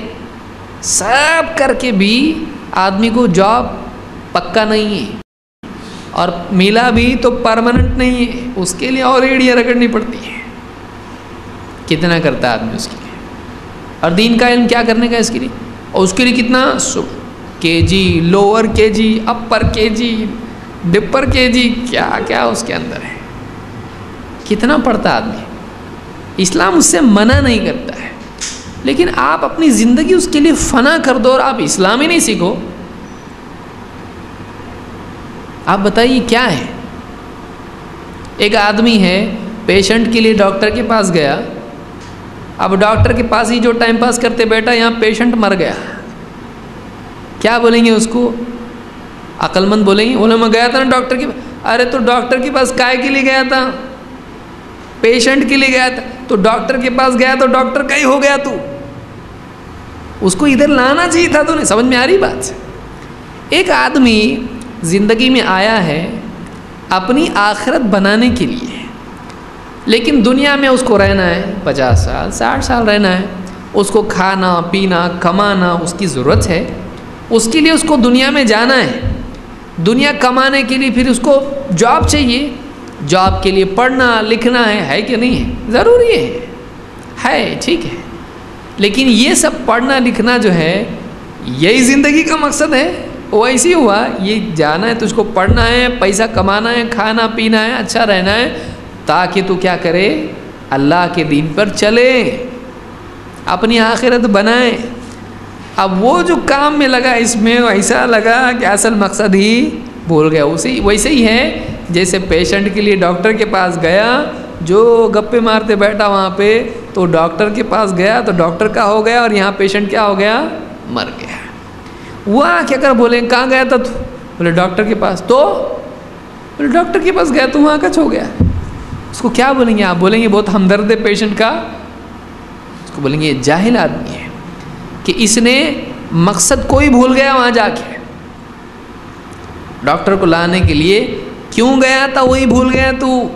سب کر کے بھی آدمی کو جاب پکا نہیں ہے۔ اور ملا بھی تو پرماننٹ نہیں ہے۔ اس کے لیے اور ایڑیاں رگڑنی پڑتی ہیں کتنا کرتا ہے آدمی اس کے لیے؟ اور دین کا علم کیا کرنے کا اس کے لیے؟ اور اس کے لیے کتنا؟ کے جی لوور کے جی اپر کے جی ڈپر کے جی کیا کیا اس کے اندر ہے؟ کتنا پڑھتا آدمی؟ اسلام اس سے منع نہیں کرتا ہے۔ لیکن آپ اپنی زندگی اس کے لیے فنا کر دو اور آپ اسلام ہی نہیں سیکھو۔ آپ بتائیے کیا ہے؟ ایک آدمی ہے پیشنٹ کے لیے ڈاکٹر کے پاس گیا۔ اب ڈاکٹر کے پاس ہی جو ٹائم پاس کرتے بیٹا یہاں پیشنٹ مر گیا۔ کیا بولیں گے اس کو؟ عقل مند بولیں گے بولے میں گیا تھا نا ڈاکٹر کے پاس ارے تو ڈاکٹر کے پاس کائے کے لیے گیا تھا۔ پیشنٹ کے لیے گیا تھا، تو ڈاکٹر کے پاس گیا تو ڈاکٹر کا ہی ہو گیا تو۔ اس کو ادھر لانا چاہیے تھا تو نہیں، سمجھ میں آ رہی بات سے۔ ایک آدمی زندگی میں آیا ہے اپنی آخرت بنانے کے لیے، لیکن دنیا میں اس کو رہنا ہے، پچاس سال، ساٹھ سال رہنا ہے۔ اس کو کھانا، پینا، کمانا اس کی ضرورت ہے۔ اس کے لیے اس کو دنیا میں جانا ہے۔ دنیا کمانے کے لیے پھر اس کو جاب چاہیے۔ جاب کے لیے پڑھنا، لکھنا ہے ہے کہ نہیں ہے؟ ضروری ہے۔ ہے، ٹھیک ہے۔ لیکن یہ سب پڑھنا، لکھنا جو ہے، یہی زندگی کا مقصد ہے۔ وہ ایسے ہوا، یہ جانا ہے تو اس کو پڑھنا ہے، پیسہ کمانا ہے، کھانا، پینا ہے اچھا رہنا ہے، تاکہ تو کیا کرے؟ اللہ کے دین پر چلے۔ اپنی آخرت بنائے۔ اب وہ جو کام میں لگا، اس میں ایسا لگا کہ اصل مقصد ہی بھول گیا۔ اسی ویسے ہی ہے جیسے پیشنٹ کے لیے ڈاکٹر کے پاس گیا، جو گپے مارتے بیٹھا وہاں پہ، تو ڈاکٹر کے پاس گیا، تو ڈاکٹر کا ہو گیا اور یہاں پیشنٹ کیا ہو گیا؟ مر گیا۔ وہ کیا کر بولے کہاں گیا تھا تو؟ بولے ڈاکٹر کے پاس۔ تو؟ بولے ڈاکٹر کے پاس گیا تو وہاں کچھ ہو گیا۔ اس کو کیا بولیں گے آپ؟ بولیں گے بہت ہمدرد ہے پیشنٹ کا۔ اس کو بولیں گے یہ جاہل آدمی ہے کہ اس نے مقصد کوئی بھول گیا وہاں جا کے۔ ڈاکٹر کو لانے کے لیے کیوں گیا تھا؟ وہی بھول گیا تو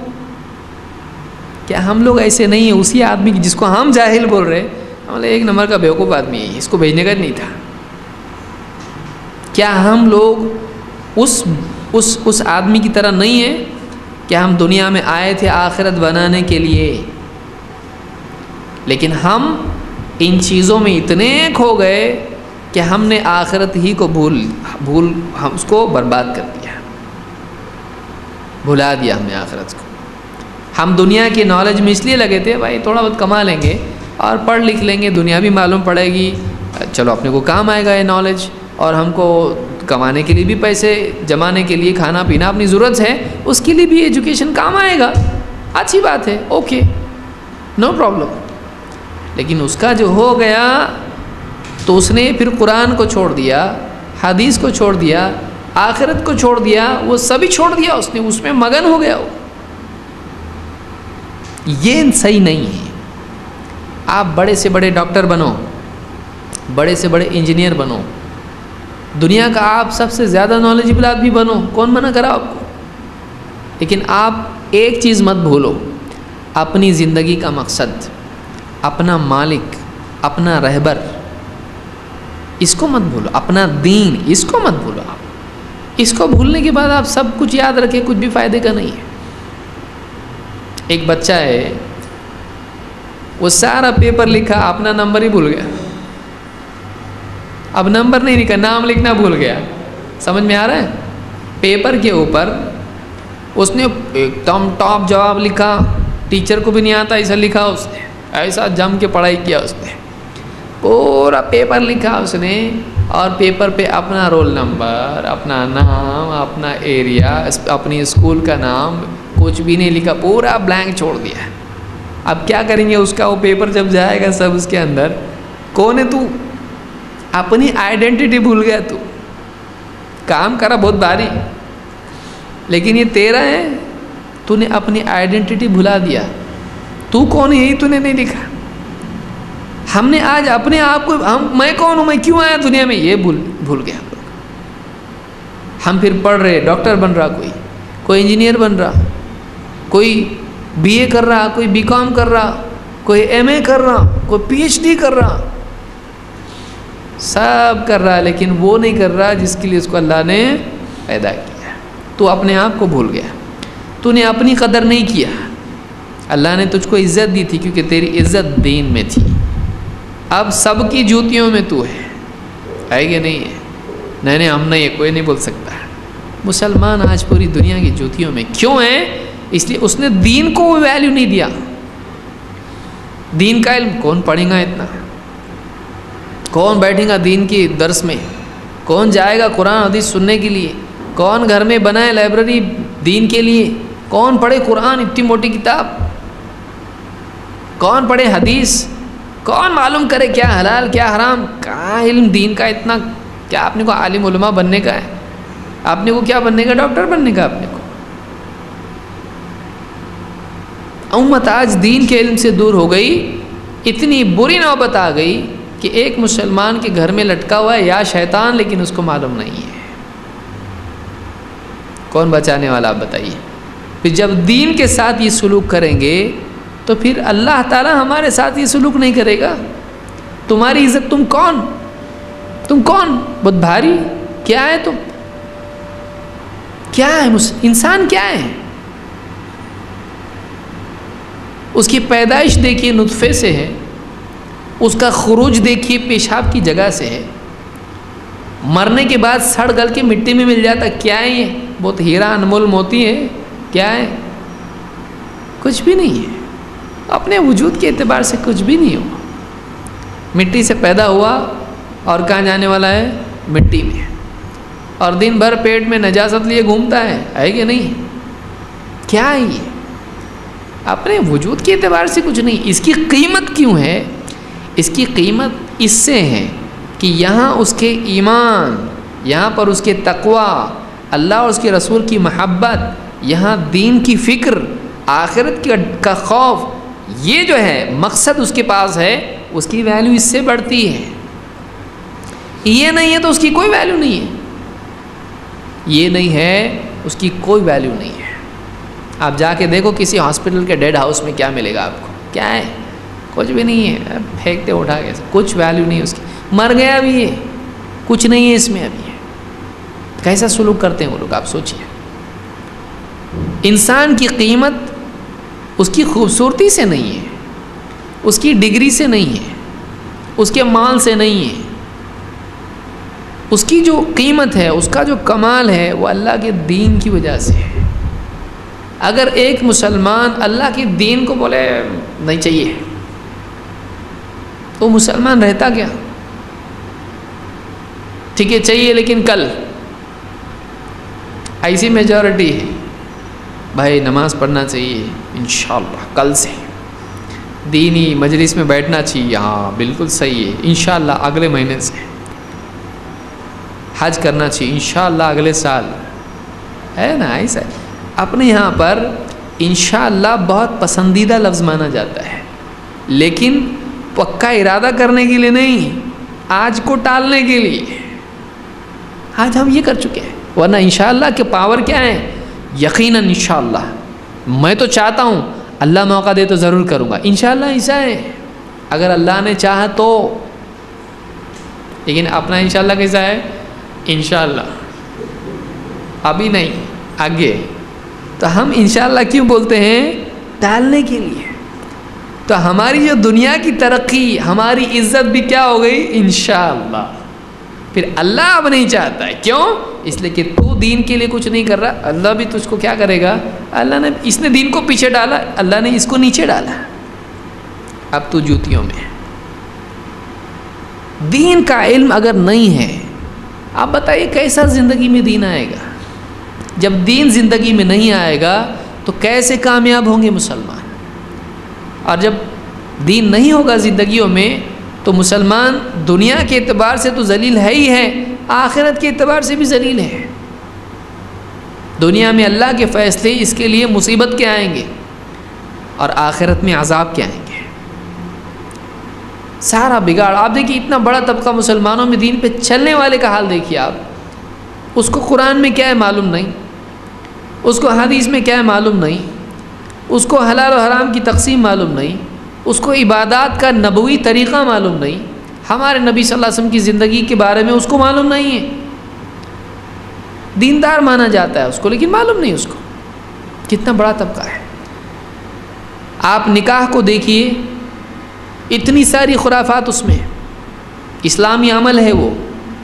کیا ہم لوگ ایسے نہیں ہیں؟ اسی آدمی جس کو ہم جاہل بول رہے ہیں۔ ہم ایک نمبر کا بیوقوف آدمی ہے اس کو بھیجنے کا نہیں تھا۔ کیا ہم لوگ اس اس اس آدمی کی طرح نہیں ہیں کہ ہم دنیا میں آئے تھے آخرت بنانے کے لیے؟ لیکن ہم ان چیزوں میں اتنے کھو گئے کہ ہم نے آخرت ہی کو بھول بھول، ہم اس کو برباد کر دیا۔ بھلا دیا ہم نے آخرت کو۔ ہم دنیا کی نالج میں اس لیے لگے تھے، بھائی تھوڑا بہت کما لیں گے اور پڑھ لکھ لیں گے، دنیا بھی معلوم پڑے گی۔ چلو اپنے کو کام آئے گا یہ نالج اور ہم کو کمانے کے لیے بھی پیسے، جمانے کے لیے کھانا پینا اپنی ضرورت ہے، اس کے لیے بھی ایجوکیشن کام آئے گا۔ اچھی بات ہے اوکے نو پرابلم لیکن اس کا جو ہو گیا تو اس نے پھر قرآن کو چھوڑ دیا، حدیث کو چھوڑ دیا، آخرت کو چھوڑ دیا، وہ سبھی چھوڑ دیا، اس نے، اس میں مگن ہو گیا وہ۔ یہ صحیح نہیں ہے۔ آپ بڑے سے بڑے ڈاکٹر بنو، بڑے سے بڑے انجینئر بنو۔ دنیا کا آپ سب سے زیادہ نالجبل آدمی بنو۔ کون منع کرا آپ کو؟ لیکن آپ ایک چیز مت بھولو، اپنی زندگی کا مقصد، اپنا مالک، اپنا رہبر۔ اس کو مت بھولو، اپنا دین، اس کو مت بھولو آپ۔ اس کو بھولنے کے بعد آپ سب کچھ یاد رکھیں، کچھ بھی فائدے کا نہیں ہے۔ ایک بچہ ہے، وہ سارا پیپر لکھا، اپنا نمبر ہی بھول گیا۔ اب نمبر نہیں لکھا، نام لکھنا بھول گیا۔ سمجھ میں آ رہا ہے؟ پیپر کے اوپر اس نے ایک دم ٹاپ جواب لکھا، ٹیچر کو بھی نہیں آتا، ایسا لکھا اس نے، ایسا جم کے پڑھائی کیا اس نے۔ پورا پیپر لکھا اس نے اور پیپر پہ اپنا رول نمبر، اپنا نام، اپنا ایریا اپنی اسکول کا نام، کچھ بھی نہیں لکھا، پورا بلینک چھوڑ دیا اب کیا کریں گے؟ اس کا وہ پیپر جب جائے گا سب اس کے اندر، کون ہے تو؟ اپنی آئیڈینٹی بھول گیا تو۔ کام کرا، بہت باری لیکن یہ تیرا ہے، تو نے اپنی آئیڈینٹی بھلا دیا۔ تو کون ہے؟ یہی تو نے نہیں لکھا۔ ہم نے آج اپنے آپ کو ہم میں کون ہوں؟ میں کیوں آیا دنیا میں؟ یہ بھول بھول گیا ہم لوگ۔ ہم پھر پڑھ رہے، ڈاکٹر بن رہا کوئی کوئی انجینئر بن رہا، کوئی بی اے کر رہا، کوئی بی کام کر رہا، کوئی ایم اے کر رہا، کوئی پی ایچ ڈی کر رہا۔ سب کر رہا، لیکن وہ نہیں کر رہا جس کے لیے اس کو اللہ نے پیدا کیا۔ تو اپنے آپ کو بھول گیا۔ تو نے اپنی قدر نہیں کیا۔ اللہ نے تجھ کو عزت دی تھی کیونکہ تیری عزت دین میں تھی۔ اب سب کی جوتیوں میں تو ہے۔ ہے کہ نہیں ہے؟ نہیں نہیں ہم نہیں ہے کوئی نہیں بول سکتا۔ مسلمان آج پوری دنیا کی جوتیوں میں کیوں ہیں؟ اس لیے اس نے دین کو ویلیو نہیں دیا۔ دین کا علم کون پڑھیں گا اتنا؟ کون بیٹھیں گا دین کی درس میں؟ کون جائے گا قرآن، حدیث سننے کے لیے؟ کون گھر میں بنائے لائبریری دین کے لیے؟ کون پڑھے قرآن اتنی موٹی کتاب؟ کون پڑھے حدیث؟ کون معلوم کرے کیا حلال کیا حرام؟ کہاں علم دین کا اتنا؟ کیا آپ نے کو عالم علماء بننے کا ہے؟ آپ نے کو کیا بننے کا؟ ڈاکٹر بننے کا آپ نے کو۔ امت آج دین کے علم سے دور ہو گئی، اتنی بری نوبت آ گئی کہ ایک مسلمان کے گھر میں لٹکا ہوا ہے یا شیطان، لیکن اس کو معلوم نہیں ہے۔ کون بچانے والا آپ بتائیے؟ پھر جب دین کے ساتھ یہ سلوک کریں گے تو پھر اللہ تعالیٰ ہمارے ساتھ یہ سلوک نہیں کرے گا؟ تمہاری عزت تم کون؟ تم کون؟ بہت بھاری، کیا ہے تم؟ کیا ہے؟ انسان کیا ہے؟ اس کی پیدائش دیکھیے نطفے سے ہے، اس کا خروج دیکھیے پیشاب کی جگہ سے ہے۔ مرنے کے بعد سڑ گل کے مٹی میں مل جاتا، کیا ہے یہ؟ بہت ہیرا انمول موتی ہے، کیا ہے؟ کچھ بھی نہیں ہے۔ اپنے وجود کے اعتبار سے کچھ بھی نہیں ہوا۔ مٹی سے پیدا ہوا اور کہاں جانے والا ہے؟ مٹی میں۔ اور دن بھر پیٹ میں نجازت لیے گھومتا ہے ہے کہ نہیں؟ کیا ہے یہ؟ اپنے وجود کے اعتبار سے کچھ نہیں۔ اس کی قیمت کیوں ہے؟ اس کی قیمت اس سے ہے کہ یہاں اس کے ایمان، یہاں پر اس کے تقوا اللہ اور اس کے رسول کی محبت، یہاں دین کی فکر، آخرت کا خوف یہ جو ہے مقصد اس کے پاس ہے، اس کی ویلیو اس سے بڑھتی ہے۔ یہ نہیں ہے تو اس کی کوئی ویلیو نہیں ہے۔ یہ نہیں ہے، اس کی کوئی ویلیو نہیں ہے۔ آپ جا کے دیکھو کسی ہاسپٹل کے ڈیڈ ہاؤس میں کیا ملے گا آپ کو۔ کیا ہے؟ کچھ بھی نہیں ہے۔ پھینکتے اٹھا کے کچھ ویلیو نہیں اس کی۔ مر گیا ابھی یہ۔ کچھ نہیں ہے اس میں ابھی کیسا سلوک کرتے ہیں وہ لوگ؟ آپ سوچیے انسان کی قیمت اس کی خوبصورتی سے نہیں ہے، اس کی ڈگری سے نہیں ہے، اس کے مال سے نہیں ہے۔ اس کی جو قیمت ہے، اس کا جو کمال ہے، وہ اللہ کے دین کی وجہ سے ہے۔ اگر ایک مسلمان اللہ کے دین کو بولے، نہیں چاہیے۔ تو مسلمان رہتا کیا؟ ٹھیک ہے، چاہیے لیکن کل۔ ایسی میجورٹی ہے۔ بھائی نماز پڑھنا چاہیے، انشاءاللہ، کل سے۔ دینی مجلس میں بیٹھنا چاہیے ہاں بالکل صحیح ہے۔ انشاءاللہ، اگلے مہینے سے۔ حج کرنا چاہیے، انشاءاللہ، اگلے سال۔ ہے نا، ایسا۔ اپنے یہاں پر انشاءاللہ بہت پسندیدہ لفظ مانا جاتا ہے۔ لیکن پکا ارادہ کرنے کے لیے نہیں، آج کو ٹالنے کے لیے۔ آج ہم یہ کر چکے ہیں۔ ورنہ انشاءاللہ کہ پاور کیا ہے یقیناً انشاءاللہ. میں تو چاہتا ہوں اللہ موقع دے تو ضرور کروں گا. انشاءاللہ ایسا ہے. اگر اللہ نے چاہا تو. لیکن اپنا انشاءاللہ کیسا ہے؟ انشاءاللہ. ابھی نہیں، آگے. تو ہم انشاءاللہ کیوں بولتے ہیں؟ ٹالنے کے لیے. تو ہماری جو دنیا کی ترقی، ہماری عزت بھی کیا ہو گئی؟ انشاءاللہ. پھر اللہ اب نہیں چاہتا ہے۔ کیوں؟ اس لیے کہ تو دین کے لیے کچھ نہیں کر رہا۔ اللہ بھی تجھ کو کیا کرے گا؟ اللہ نے اس نے دین کو پیچھے ڈالا۔ اللہ نے اس کو نیچے ڈالا۔ اب تو جوتیوں میں دین کا علم اگر نہیں ہے، آپ بتائیے کیسا زندگی میں دین آئے گا؟ جب دین زندگی میں نہیں آئے گا، تو کیسے کامیاب ہوں گے مسلمان؟ اور جب دین نہیں ہوگا زندگیوں میں تو مسلمان دنیا کے اعتبار سے تو ذلیل ہے ہی ہے آخرت کے اعتبار سے بھی ذلیل ہے دنیا میں اللہ کے فیصلے اس کے لیے مصیبت کے آئیں گے اور آخرت میں عذاب کے آئیں گے۔ سارا بگاڑ، آپ دیکھیے اتنا بڑا طبقہ مسلمانوں میں دین پہ چلنے والے کا حال دیکھیے آپ۔ اس کو قرآن میں کیا ہے معلوم نہیں، اس کو حدیث میں کیا ہے معلوم نہیں، اس کو حلال و حرام کی تقسیم معلوم نہیں۔ اس کو عبادات کا نبوی طریقہ معلوم نہیں۔ ہمارے نبی صلی اللہ علیہ وسلم کی زندگی کے بارے میں اس کو معلوم نہیں ہے۔ دیندار مانا جاتا ہے اس کو، لیکن معلوم نہیں اس کو۔ کتنا بڑا طبقہ ہے۔ آپ نکاح کو دیکھیے، اتنی ساری خرافات اس میں۔ اسلامی عمل ہے وہ،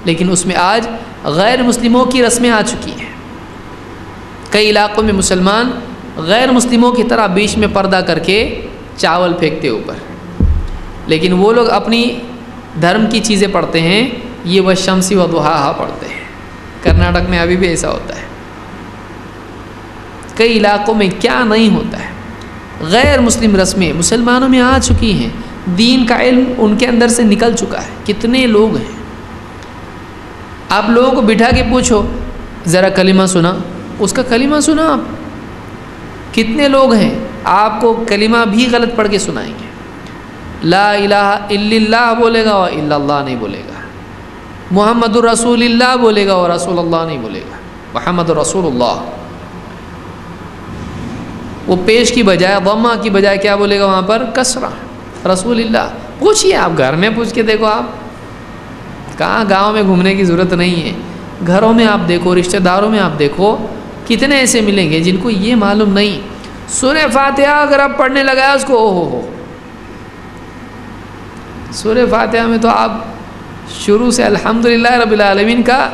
لیکن اس میں آج غیر مسلموں کی رسمیں آ چکی ہیں۔ کئی علاقوں میں مسلمان غیر مسلموں کی طرح بیچ میں پردہ کر کے چاول پھینکتے اوپر۔ لیکن وہ لوگ اپنی دھرم کی چیزیں پڑھتے ہیں، یہ وہ شمسی و دہا پڑھتے ہیں۔ کرناٹک میں ابھی بھی ایسا ہوتا ہے۔ کئی علاقوں میں کیا نہیں ہوتا ہے۔ غیر مسلم رسمیں مسلمانوں میں آ چکی ہیں۔ دین کا علم ان کے اندر سے نکل چکا ہے۔ کتنے لوگ ہیں۔ آپ لوگوں کو بٹھا کے پوچھو، ذرا کلمہ سنا۔ اس کا کلمہ سنا آپ۔ کتنے لوگ ہیں؟ آپ کو کلمہ بھی غلط پڑھ کے سنائیں گے۔ لا الہ الا اللہ بولے گا اور الا اللہ نہیں بولے گا۔ محمد الرسول اللہ بولے گا اور رسول اللہ نہیں بولے گا۔ محمد الرسول اللہ۔ وہ پیش کی بجائے غمہ کی بجائے کیا بولے گا وہاں پر؟ کسرہ۔ رسول اللہ۔ پوچھیے آپ، گھر میں پوچھ کے دیکھو آپ۔ کہاں گاؤں میں گھومنے کی ضرورت نہیں ہے۔ گھروں میں آپ دیکھو، رشتہ داروں میں آپ دیکھو، کتنے ایسے ملیں گے جن کو یہ معلوم نہیں۔ سورہ فاتحہ اگر آپ پڑھنے لگا اس کو او ہو ہو۔ سورہ فاتحہ میں تو آپ شروع سے الحمد رب العالمین کا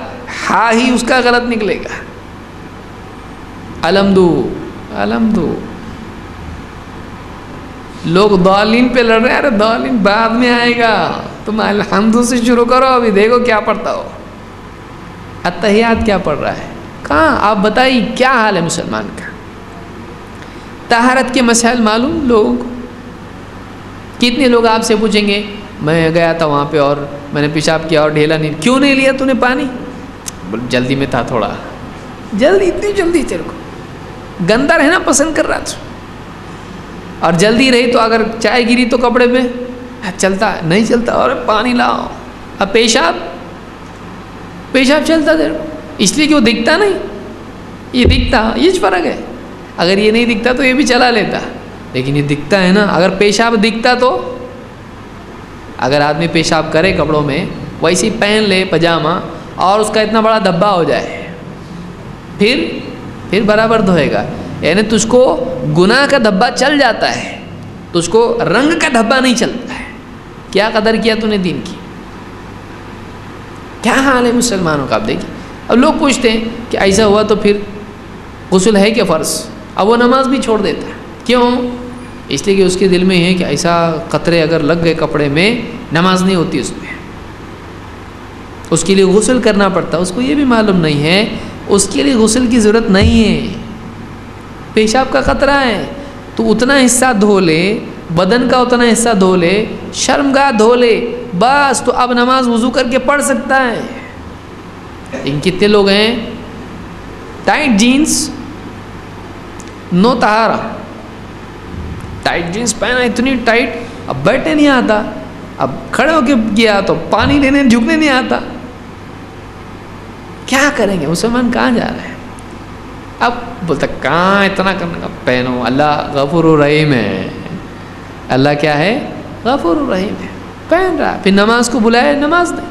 ہا ہی اس کا غلط نکلے گا۔ الحمد الحمد۔ لوگ دالین پہ لڑ رہے ہیں، ارے دالین بعد میں آئے گا۔ تم الحمد سے شروع کرو، ابھی دیکھو کیا پڑھتا ہو۔ اتحیات کیا پڑھ رہا ہے؟ کہاں؟ آپ بتائیے کیا حال ہے مسلمان کا؟ تہارت کے مسائل معلوم لوگ کتنے لوگ آپ سے پوچھیں گے، میں گیا تھا وہاں پہ اور میں نے پیشاب کیا اور ڈھیلا نہیں، کیوں نہیں لیا تو نے پانی؟ بول، جلدی میں تھا تھوڑا۔ جلدی، اتنی جلدی تیرے کو۔ گندا رہنا پسند کر رہا تھا۔ اور جلدی رہی تو اگر چائے گری تو کپڑے پہ۔ ہاں، چلتا ہے نہیں چلتا۔ اور پانی لاؤ۔ اب پیشاب؟ پیشاب چلتا دیر اس لیے کہ وہ دکھتا نہیں۔ یہ دکھتا، یہ فرق ہے۔ اگر یہ نہیں دکھتا تو یہ بھی چلا لیتا۔ لیکن یہ دکھتا ہے نا، اگر پیشاب دکھتا تو۔ اگر آدمی پیشاب کرے کپڑوں میں ویسے پہن لے پجامہ اور اس کا اتنا بڑا دھبا ہو جائے۔ پھر پھر برابر دھوئے گا یعنی تجھ کو گناہ کا دھبا چل جاتا ہے، تجھ کو رنگ کا دھبا نہیں چلتا ہے۔ کیا قدر کیا تو نے دین کی؟ کیا حال ہے مسلمانوں کا؟ آپ دیکھیے۔ اب لوگ پوچھتے ہیں کہ ایسا ہوا تو پھر غسل ہے کہ فرض؟ اب وہ نماز بھی چھوڑ دیتا ہے۔ کیوں؟ اس لیے کہ اس کے دل میں ہے کہ ایسا قطرے اگر لگ گئے کپڑے میں، نماز نہیں ہوتی اس میں۔ اس کے لیے غسل کرنا پڑتا اس کو یہ بھی معلوم نہیں ہے، اس کے لیے غسل کی ضرورت نہیں ہے۔ پیشاب کا خطرہ ہے۔ تو اتنا حصہ دھو لے، بدن کا اتنا حصہ دھو لے، شرم گاہ دھو لے، بس تو اب نماز وضو کر کے پڑھ سکتا ہے۔ ان کتنے لوگ ہیں؟ ٹائٹ جینس نو تہارا۔ ٹائٹ جینس پہنا، اتنی ٹائٹ اب بیٹھے نہیں آتا۔ اب کھڑے ہو کے گیا تو پانی لینے، جھکنے نہیں آتا۔ کیا کریں گے؟ مسلمان کہاں جا رہے ہیں؟ اب بولتا، کہاں اتنا کرنا؟ پہنو۔ اللہ غفور الرحیم ہے۔ اللہ کیا ہے؟ غفور الرحیم ہے۔ پہن رہا۔ پھر نماز کو بلائے، نماز دے۔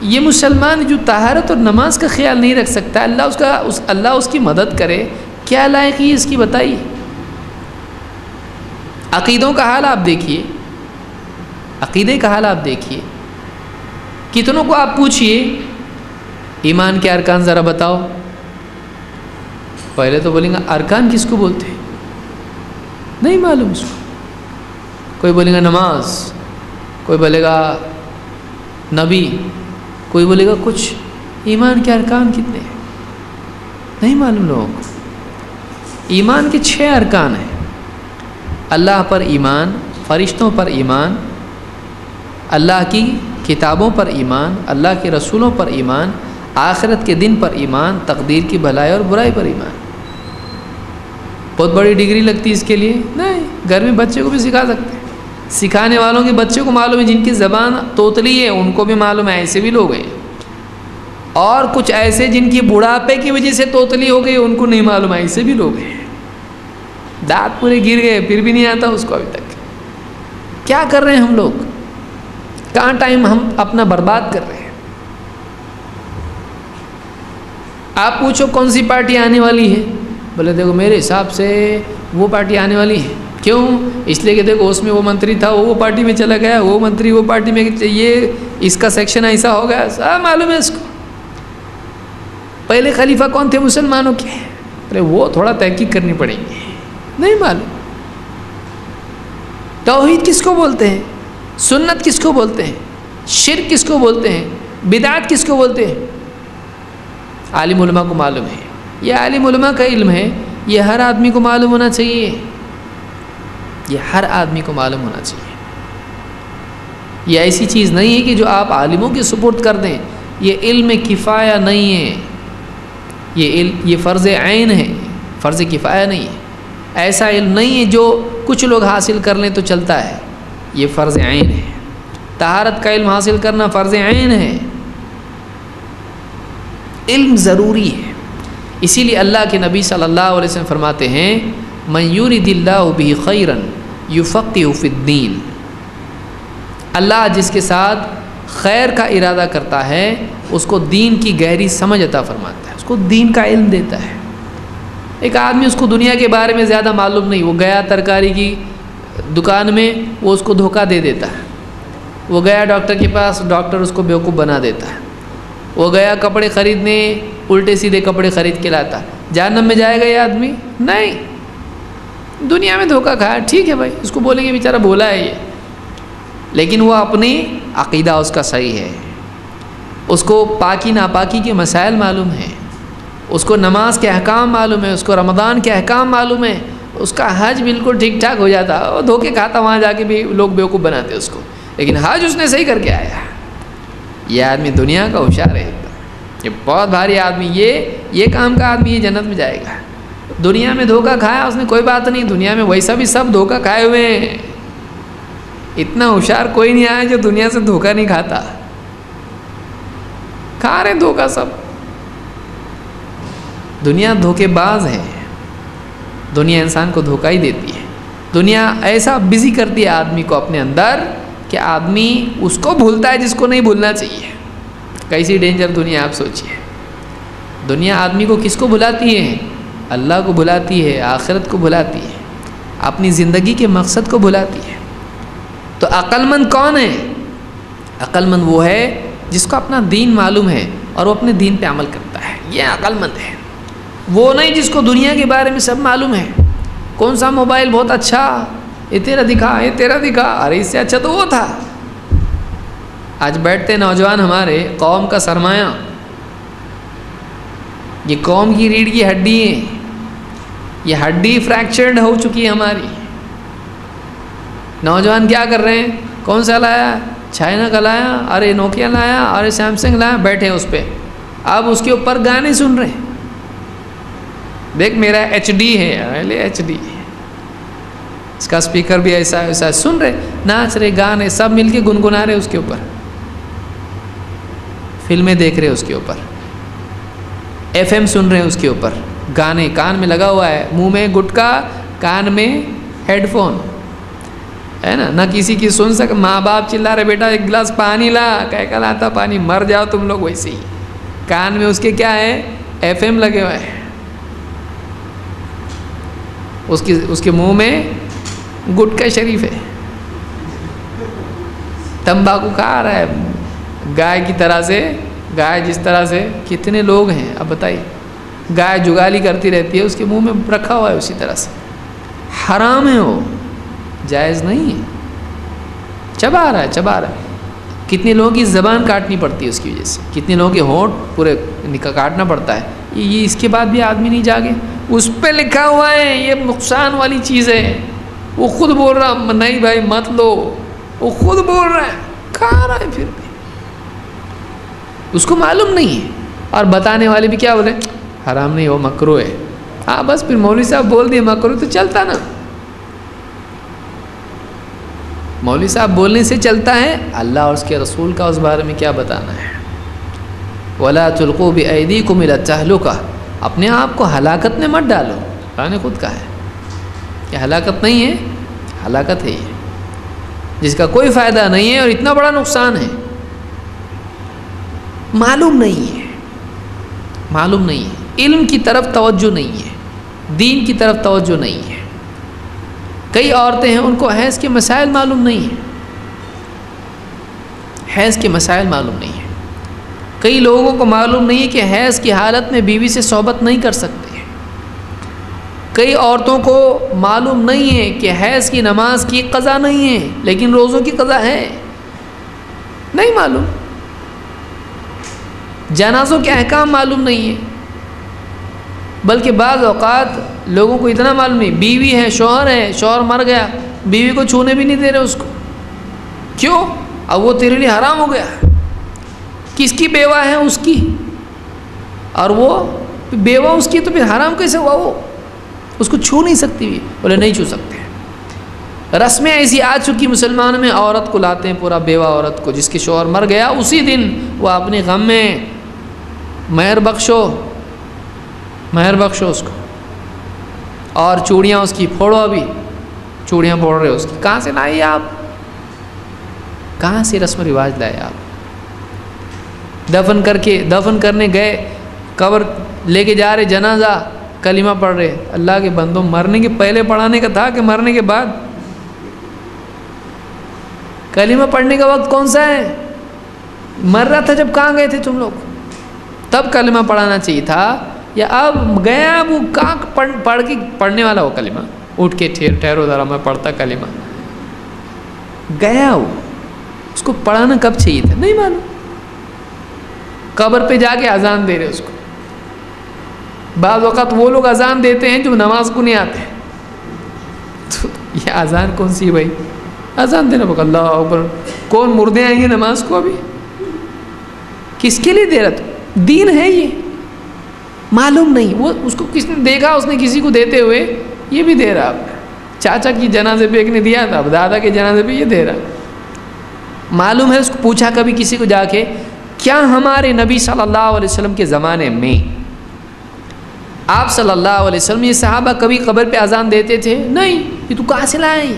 یہ مسلمان جو طہارت اور نماز کا خیال نہیں رکھ سکتا، اللہ اس کا، اس، اللہ اس کی مدد کرے۔ کیا لائقی اس کی بتائیے عقیدوں کا حال آپ دیکھیے۔ عقیدے کا حال آپ دیکھیے۔ کتنوں کو آپ پوچھئے؟ ایمان کے ارکان ذرا بتاؤ۔ پہلے تو بولیں گا ارکان کس کو بولتے ہیں؟ نہیں معلوم اس کو۔ کوئی بولے گا نماز، کوئی بولے گا نبی، کوئی بولے گا کچھ۔ ایمان کے ارکان کتنے ہیں؟ نہیں معلوم لوگوں کو۔ ایمان کے چھ ارکان ہیں۔ اللہ پر ایمان، فرشتوں پر ایمان، اللہ کی کتابوں پر ایمان، اللہ کے رسولوں پر ایمان، آخرت کے دن پر ایمان، تقدیر کی بھلائی اور برائی پر ایمان۔ بہت بڑی ڈگری لگتی ہے اس کے لیے۔ نہیں، گھر میں بچے کو بھی سکھا سکتے ہیں۔ سکھانے والوں کے بچے کو معلوم ہے جن کی زبان توتلی ہے، ان کو بھی معلوم ہے، ایسے بھی لوگ ہیں۔ اور کچھ ایسے جن کی بڑھاپے کی وجہ سے توتلی ہو گئی، ان کو نہیں معلوم ہے ایسے بھی لوگ ہیں۔ دانت پورے گر گئے، پھر بھی نہیں آتا اس کو ابھی تک۔ کیا کر رہے ہیں ہم لوگ؟ کہاں ٹائم ہم اپنا برباد کر رہے ہیں؟ آپ پوچھو کون سی پارٹی آنے والی ہے؟ بولے، دیکھو، میرے حساب سے وہ پارٹی آنے والی ہے۔ کیوں؟ اس لیے کہ دیکھو، اس میں وہ منتری تھا، وہ پارٹی میں چلا گیا، وہ منتری وہ پارٹی میں یہ اس کا سیکشن ایسا ہو گیا سب معلوم ہے اس کو۔ پہلے خلیفہ کون تھے مسلمانوں کے؟ ارے وہ تھوڑا تحقیق کرنی پڑیں گی۔ نہیں معلوم۔ توحید کس کو بولتے ہیں؟ سنت کس کو بولتے ہیں؟ شرک کس کو بولتے ہیں؟ بدعت کس کو بولتے ہیں؟ عالم علماء کو معلوم ہے۔ یہ عالم علماء کا علم ہے۔ یہ ہر آدمی کو معلوم ہونا چاہیے۔ یہ ہر آدمی کو معلوم ہونا چاہیے۔ یہ ایسی چیز نہیں ہے کہ جو آپ عالموں کی سپورٹ کر دیں۔ یہ علم کفایہ نہیں ہے۔ یہ علم، یہ فرض عین ہے، فرض کفایہ نہیں ہے۔ ایسا علم نہیں ہے جو کچھ لوگ حاصل کر لیں تو چلتا ہے۔ یہ فرض عین ہے۔ تہارت کا علم حاصل کرنا فرض عین ہے۔ علم ضروری ہے۔ اسی لیے اللہ کے نبی صلی اللہ علیہ وسلم فرماتے ہیں میور دلّہ بھی خیرن یو فقی الدین اللہ جس کے ساتھ خیر کا ارادہ کرتا ہے، اس کو دین کی گہری سمجھ عطا فرماتا ہے۔ کو دین کا علم دیتا ہے۔ ایک آدمی اس کو دنیا کے بارے میں زیادہ معلوم نہیں، وہ گیا ترکاری کی دکان میں، وہ اس کو دھوکہ دے دیتا ہے۔ وہ گیا ڈاکٹر کے پاس، ڈاکٹر اس کو بیوقوف بنا دیتا ہے۔ وہ گیا کپڑے خریدنے، الٹے سیدھے کپڑے خرید کے لاتا۔ جہنم میں جائے گا یہ آدمی؟ نہیں۔ دنیا میں دھوکہ کھایا ٹھیک ہے بھائی۔ اس کو بولیں گے، بیچارہ بولا ہے یہ۔ لیکن وہ اپنی عقیدہ اس کا صحیح ہے۔ اس کو پاکی، ناپاکی کے مسائل معلوم ہیں۔ اس کو نماز کے احکام معلوم ہے اس کو رمضان کے احکام معلوم ہے اس کا حج بالکل ٹھیک ٹھاک ہو جاتا، وہ دھوکے کھاتا، وہاں جا کے بھی لوگ بیوقوف بناتے اس کو۔ لیکن حج اس نے صحیح کر کے آیا۔ یہ آدمی دنیا کا ہوشیار ہے۔ یہ بہت بھاری آدمی، یہ یہ کام کا آدمی یہ جنت میں جائے گا۔ دنیا میں دھوکہ کھایا اس نے کوئی بات نہیں، دنیا میں ویسا بھی سب دھوکہ کھائے ہوئے ہیں۔ اتنا ہوشیار کوئی نہیں آیا جو دنیا سے دھوکہ نہیں کھاتا۔ کھا رہے دھوکہ سب۔ دنیا دھوکے باز ہے دنیا انسان کو دھوکہ ہی دیتی ہے۔ دنیا ایسا بزی کرتی ہے آدمی کو اپنے اندر کہ آدمی اس کو بھولتا ہے جس کو نہیں بھولنا چاہیے۔ کیسی ڈینجر دنیا آپ سوچیے۔ دنیا آدمی کو کس کو بھلاتی ہے؟ اللہ کو بھلاتی ہے، آخرت کو بھلاتی ہے۔ اپنی زندگی کے مقصد کو بھلاتی ہے۔ تو عقل مند کون ہے؟ عقل مند وہ ہے جس کو اپنا دین معلوم ہے اور وہ اپنے دین پہ عمل کرتا ہے۔ یہ عقل مند ہے۔ وہ نہیں جس کو دنیا کے بارے میں سب معلوم ہے۔ کون سا موبائل بہت اچھا؟ یہ تیرا دکھا، یہ تیرا دکھا۔ ارے، اس سے اچھا تو وہ تھا۔ آج بیٹھتے نوجوان ہمارے، قوم کا سرمایہ۔ یہ قوم کی ریڑھ کی ہڈی ہے یہ ہڈی فریکچرڈ ہو چکی ہے ہماری۔ نوجوان کیا کر رہے ہیں؟ کون سا لایا؟ چائنا کا لایا۔ ارے نوکیا لایا۔ ارے سیمسنگ لایا۔ بیٹھے اس پہ۔ اب اس کے اوپر گانے سن رہے ہیں۔ دیکھ میرا ایچ ڈی ہے ایچ ڈی اس کا اسپیکر بھی ایسا ایسا سن رہے، ناچ رہے، گانے سب مل کے گنگنا رہے اس کے اوپر۔ فلمیں دیکھ رہے اس کے اوپر۔ ایف ایم سن رہے ہیں اس کے اوپر۔ گانے کان میں لگا ہوا ہے۔ منہ میں گٹکا، کان میں ہیڈ فون ہے نا؟ نہ کسی کی سن سک ماں باپ چلا رہے، بیٹا ایک گلاس پانی لا۔ کہہ کر لاتا پانی، مر جاؤ تم لوگ ویسے ہی۔ کان میں اس کے کیا ہے؟ ایف ایم لگے ہوئے ہیں۔ اس کی اس کے منہ میں گٹکا شریف ہے۔ تمباکو کھا رہا ہے۔ گائے کی طرح سے گائے جس طرح سے کتنے لوگ ہیں؟ اب بتائیے۔ گائے جگالی کرتی رہتی ہے، اس کے منہ میں رکھا ہوا ہے اسی طرح سے۔ حرام ہے وہ۔ جائز نہیں ہے۔ چبا رہا ہے، چبا رہا ہے۔ کتنے لوگوں کی زبان کاٹنی پڑتی ہے اس کی وجہ سے؟ کتنے لوگوں کے ہونٹ پورے کاٹنا پڑتا ہے؟ یہ اس کے بعد بھی آدمی نہیں جاگے۔ اس پہ لکھا ہوا ہے، یہ نقصان والی چیز ہے۔ وہ خود بول رہا، نہیں بھائی مت لو۔ وہ خود بول رہا ہے، کھا رہا ہے پھر بھی۔ اس کو معلوم نہیں ہے۔ اور بتانے والے بھی کیا بولے؟ حرام نہیں، وہ مکرو ہے۔ ہاں بس پھر مولوی صاحب بول دیے، مکرو تو چلتا نا۔ مولوی صاحب بولنے سے چلتا ہے، اللہ اور اس کے رسول کا اس بارے میں کیا بتانا ہے؟ ولا چلقو بھی عیدی کو ملا چہلو کا اپنے آپ کو ہلاکت میں مت ڈالو۔ اللہ نے خود کہا ہے کہ ہلاکت نہیں ہے، ہلاکت ہے یہ۔ جس کا کوئی فائدہ نہیں ہے اور اتنا بڑا نقصان ہے۔ معلوم نہیں ہے۔ معلوم نہیں ہے۔ علم کی طرف توجہ نہیں ہے۔ دین کی طرف توجہ نہیں ہے۔ کئی عورتیں ہیں، ان کو حیض کے مسائل معلوم نہیں ہیں۔ حیض کے مسائل معلوم نہیں ہیں۔ کئی لوگوں کو معلوم نہیں ہے کہ حیض کی حالت میں بیوی سے صحبت نہیں کر سکتے کئی عورتوں کو معلوم نہیں ہے کہ حیض کی نماز کی قضا نہیں ہے، لیکن روزوں کی قضا ہے۔ نہیں معلوم۔ جنازوں کے احکام معلوم نہیں ہے بلکہ بعض اوقات لوگوں کو اتنا معلوم نہیں، بیوی ہے، شوہر ہے، شوہر مر گیا، بیوی کو چھونے بھی نہیں دے رہے اس کو۔ کیوں؟ اب وہ تیرے لیے حرام ہو گیا کس کی بیوہ ہے اس کی؟ اور وہ بیوہ اس کی تو پھر حرام کیسے ہوا وہ؟ اس کو چھو نہیں سکتی بھی بولے نہیں چھو سکتے۔ رسمیں ایسی آ چکی مسلمان میں، عورت کو لاتے ہیں پورا بیوہ عورت کو، جس کے شوہر مر گیا، اسی دن وہ اپنے غم میں مہر بخشو۔ مہر بخشو اس کو۔ اور چوڑیاں اس کی، پھوڑو ابھی۔ چوڑیاں پھوڑ رہے اس کی۔ کہاں سے لائے آپ؟ کہاں سے رسم و رواج لائے آپ؟ دفن کر کے، دفن کرنے گئے، قبر لے کے جا رہے، جنازہ، کلمہ پڑھ رہے۔ اللہ کے بندوں، مرنے کے پہلے پڑھانے کا تھا کہ مرنے کے بعد؟ کلمہ پڑھنے کا وقت کون سا ہے؟ مر رہا تھا جب کہاں گئے تھے تم لوگ؟ تب کلمہ پڑھانا چاہیے تھا۔ یا اب گیا وہ کہاں پڑھ پڑھ کے پڑھنے والا وہ کلمہ۔ اٹھ کے ٹھہر ٹھہرو ذرا، میں پڑھتا کلمہ۔ گیا وہ۔ اس کو پڑھانا کب چاہیے تھا؟ نہیں معلوم۔ قبر پہ جا کے اذان دے رہے اس کو۔ بعض اوقات وہ لوگ اذان دیتے ہیں جو نماز کو نہیں آتے۔ تو یہ اذان کون سی بھائی؟ اذان دینا پکا۔ اللہ اکبر۔ کون مردے آئیں گے نماز کو ابھی؟ کس کے لیے دے رہا تو؟ دین ہے یہ۔ معلوم نہیں، وہ اس کو کس نے دیکھا، اس نے کسی کو دیتے ہوئے یہ بھی دے رہا۔ اب چاچا کی جنازے پہ ایک نے دیا تھا، اب دادا کے جنازے پہ یہ دے رہا۔ معلوم ہے اس کو پوچھا کبھی کسی کو جا کے، کیا ہمارے نبی صلی اللہ علیہ وسلم کے زمانے میں آپ صلی اللہ علیہ وسلم یہ صحابہ کبھی قبر پہ اذان دیتے تھے؟ نہیں، یہ تو کہاں سے لائے؟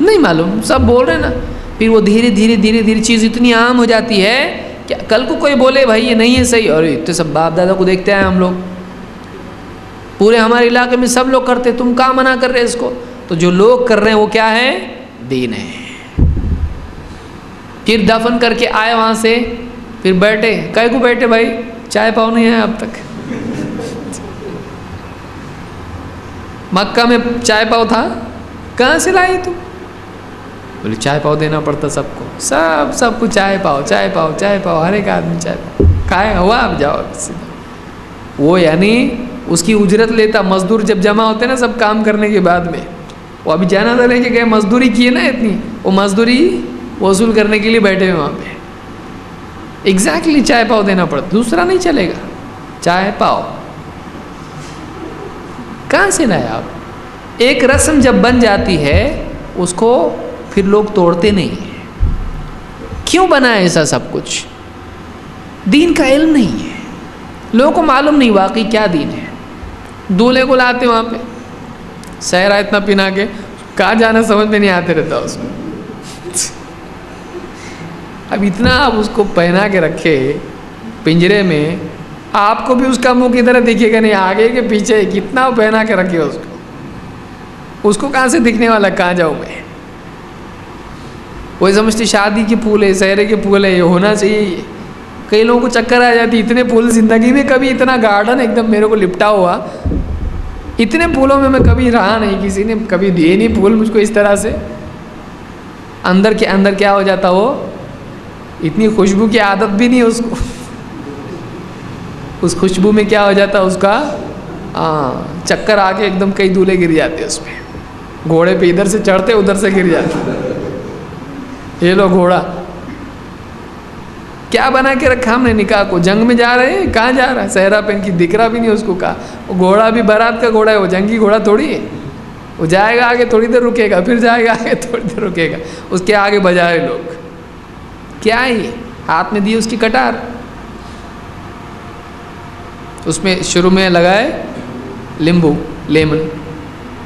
نہیں معلوم، سب بول رہے نا۔ پھر وہ دھیرے دھیرے دھیرے دھیرے چیز اتنی عام ہو جاتی ہے کہ کل کو کوئی بولے، بھائی یہ نہیں ہے صحیح. اور اتنے سب باپ دادا کو دیکھتے آئے ہم لوگ۔ پورے ہمارے علاقے میں سب لوگ کرتے، تم کہاں منع کر رہے اس کو؟ تو جو لوگ کر رہے ہیں وہ کیا ہے دین ہے پھر دفن کر کے آئے وہاں سے، پھر بیٹھے۔ کہے کو بیٹھے بھائی؟ چائے پاؤ نہیں ہے اب تک۔ مکہ میں چائے پاؤ تھا۔ کہاں سے لائی تم؟ بولے، چائے پاؤ دینا پڑتا سب کو۔ سب سب کو چائے پاؤ چائے پاؤ چائے پاؤ، ہر ایک آدمی چائے پاؤ۔ کھائے ہوا اب جاؤ۔ سیدھا وہ یعنی اس کی اجرت لیتا، مزدور جب جمع ہوتے نا سب کام کرنے کے بعد میں، وہ ابھی جانا تھا لے کے گئے مزدوری کیے نا اتنی، وہ مزدوری وصول کرنے کے لیے بیٹھے ہوئے وہاں پہ۔ ایگزیکٹلی چائے پاؤ دینا پڑتا، دوسرا نہیں چلے گا۔ چائے پاؤ۔ کہاں سے لائے آپ؟ ایک رسم جب بن جاتی ہے، اس کو پھر لوگ توڑتے نہیں۔ ہیں کیوں بنا ہے ایسا سب کچھ؟ دین کا علم نہیں ہے۔ لوگوں کو معلوم نہیں واقعی کیا دین ہے۔ دولہے کو لاتے وہاں پہ۔ سہرا اتنا پنا کے، کہاں جانا سمجھ میں نہیں آتے رہتا اس میں۔ اب اتنا آپ اس کو پہنا کے رکھے، پنجرے میں، آپ کو بھی اس کا منہ کی طرح دکھے گا نہیں، آگے کے پیچھے کتنا پہنا کے رکھے اس کو۔ اس کو کہاں سے دکھنے والا، کہاں جاؤں میں؟ وہی سمجھتے شادی کے پھول ہے سہرے کے پھول ہے یہ ہونا چاہیے۔ کئی لوگوں کو چکر آ جاتی، اتنے پھول زندگی میں کبھی اتنا گارڈن ایک دم میرے کو لپٹا ہوا۔ اتنے پھولوں میں میں کبھی رہا نہیں، کسی نے کبھی دیے نہیں پھول مجھ کو اس طرح سے۔ اندر کے اندر کیا ہو جاتا وہ؟ اتنی خوشبو کی عادت بھی نہیں اس کو۔ اس خوشبو میں کیا ہو جاتا اس کا؟ چکر آ کے ایک دم کئی دولہے گر جاتے اس پہ گھوڑے پہ ادھر سے چڑھتے، ادھر سے گر جاتے۔ یہ لو گھوڑا۔ کیا بنا کے رکھا ہم نے نکاح کو؟ جنگ میں جا رہے ہیں؟ کہاں جا رہا ہے؟ صحرا پہن کی دکھ رہا بھی نہیں اس کو کہا۔ وہ گھوڑا بھی برات کا گھوڑا ہے، وہ جنگی گھوڑا تھوڑی ہے۔ وہ جائے گا آگے تھوڑی دیر رکے گا، پھر جائے گا آگے تھوڑی دیر رکے گا۔ اس کے آگے بجائے لوگ۔ کیا ہے یہ؟ ہاتھ میں دی اس کی کٹار۔ اس میں شروع میں لگائے لیمبو، لیمن،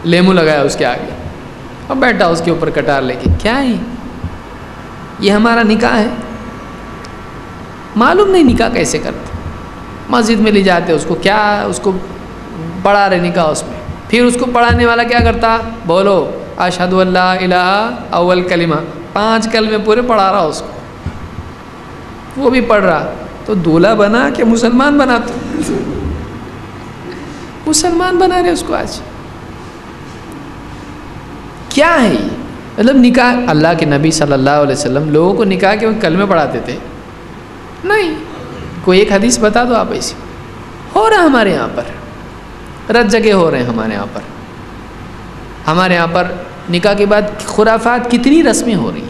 لیمو لگایا اس کے آگے۔ اور بیٹھا اس کے اوپر کٹار لے کے۔ کیا ہے یہ ہمارا نکاح ہے۔ معلوم نہیں نکاح کیسے کرتے۔ مسجد میں لے جاتے، اس کو کیا، اس کو پڑھا رہے نکاح اس میں۔ پھر اس کو پڑھانے والا کیا کرتا؟ بولو اشہد اللہ الہ اول کلمہ پانچ کلمے پورے پڑھا رہا اس کو۔ وہ بھی پڑھ رہا۔ تو دولہا بنا کہ مسلمان بنا تو مسلمان بنا رہے اس کو آج۔ کیا ہے یہ؟ مطلب نکاح اللہ کے نبی صلی اللہ علیہ وسلم لوگوں کو نکاح کے کلمے پڑھاتے تھے۔ نہیں، کوئی ایک حدیث بتا دو آپ ایسی۔ ہو رہا ہمارے یہاں پر۔ رت جگہ ہو رہے ہیں ہمارے یہاں پر۔ ہمارے یہاں پر نکاح کے بعد خرافات کتنی رسمیں ہو رہی ہیں۔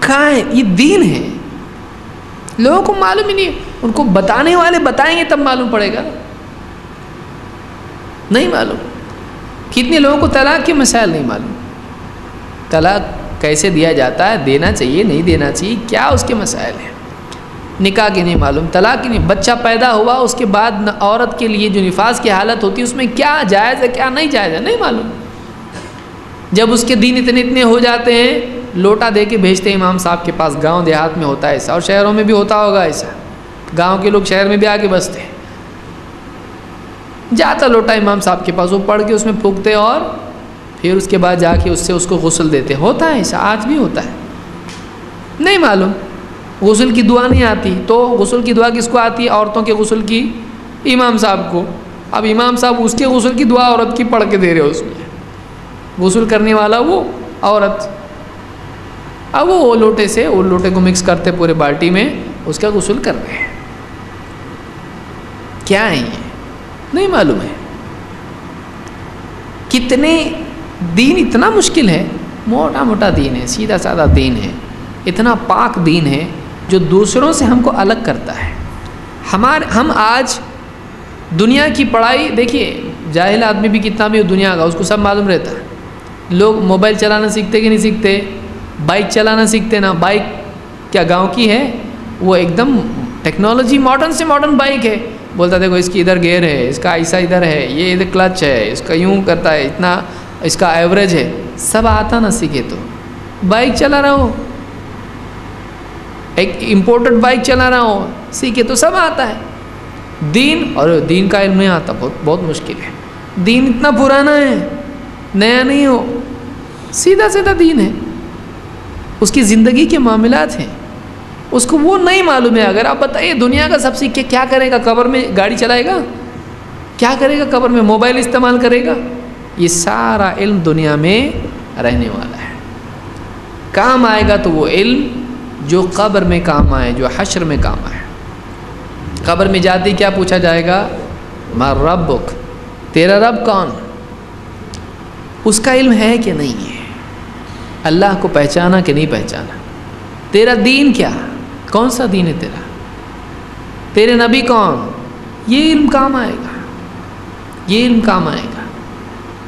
کہاں ہے یہ دین ہے۔ لوگوں کو معلوم ہی نہیں، ان کو بتانے والے بتائیں گے تب معلوم پڑے گا۔ نہیں معلوم۔ کتنے لوگوں کو طلاق کے مسائل نہیں معلوم۔ طلاق کیسے دیا جاتا ہے؟ دینا چاہیے، نہیں دینا چاہیے، کیا اس کے مسائل ہیں؟ نکاح کے نہیں معلوم، طلاق کی نہیں۔ بچہ پیدا ہوا، اس کے بعد عورت کے لیے جو نفاذ کی حالت ہوتی ہے، اس میں کیا جائز ہے، کیا نہیں جائز ہے؟ نہیں معلوم۔ جب اس کے دین اتنے اتنے ہو جاتے ہیں، لوٹا دے کے بھیجتے ہیں امام صاحب کے پاس، گاؤں دیہات میں ہوتا ہے ایسا، اور شہروں میں بھی ہوتا ہوگا ایسا۔ گاؤں کے لوگ شہر میں بھی آ کے بستے ہیں۔ جاتا لوٹا امام صاحب کے پاس، وہ پڑھ کے اس میں پھونکتے اور پھر اس کے بعد جا کے اس سے اس کو غسل دیتے ہوتا ہے ایسا، آج بھی ہوتا ہے۔ نہیں معلوم۔ غسل کی دعا نہیں آتی۔ تو غسل کی دعا کس کو آتی ہے؟ عورتوں کے غسل کی امام صاحب کو۔ اب امام صاحب اس کے غسل کی دعا عورت کی پڑھ کے دے رہے اس میں۔ غسل کرنے والا وہ عورت۔ اب وہ لوٹے سے، وہ لوٹے کو مکس کرتے پورے بالٹی میں، اس کا غسل کر رہے ہیں۔ کیا ہے یہ؟ نہیں معلوم ہے۔ کتنے دین اتنا مشکل ہے، موٹا موٹا دین ہے، سیدھا سادہ دین ہے، اتنا پاک دین ہے جو دوسروں سے ہم کو الگ کرتا ہے۔ ہمارے ہم آج دنیا کی پڑھائی، دیکھیے، جاہل آدمی بھی کتنا بھی دنیا کا، اس کو سب معلوم رہتا ہے۔ لوگ موبائل چلانا سیکھتے کہ نہیں سیکھتے، بائک چلانا سیکھتے نا، بائک کیا گاؤں کی ہے؟ وہ ایک دم ٹیکنالوجی ماڈرن سے ماڈرن بائک ہے۔ بولتا دیکھو، اس کی ادھر گیئر ہے، اس کا ایسا ادھر ہے، یہ ادھر کلچ ہے، اس کا یوں کرتا ہے، اتنا اس کا ایوریج ہے۔ سب آتا نہ سیکھے تو۔ بائک چلا رہا ہو ایک امپورٹڈ بائک چلا رہا ہو سیکھے تو سب آتا ہے۔ دین، اور دین کا علم نہیں آتا، بہت بہت مشکل ہے۔ دین اتنا پرانا ہے، نیا نہیں ہو۔ سیدھا سیدھا دین ہے۔ اس کی زندگی کے معاملات ہیں۔ اس کو وہ نہیں معلوم ہے۔ اگر آپ بتائیے دنیا کا سب سیکھ کے کیا کرے گا؟ قبر میں گاڑی چلائے گا؟ کیا کرے گا قبر میں؟ موبائل استعمال کرے گا؟ یہ سارا علم دنیا میں رہنے والا ہے۔ کام آئے گا تو وہ علم جو قبر میں کام آئے، جو حشر میں کام آئے۔ قبر میں جاتی کیا پوچھا جائے گا؟ مار رب بک تیرا رب کون؟ اس کا علم ہے کہ نہیں ہے؟ اللہ کو پہچانا کہ نہیں پہچانا؟ تیرا دین کیا؟ کون سا دین ہے تیرا؟ تیرے نبی کون؟ یہ علم کام آئے گا۔ یہ علم کام آئے گا۔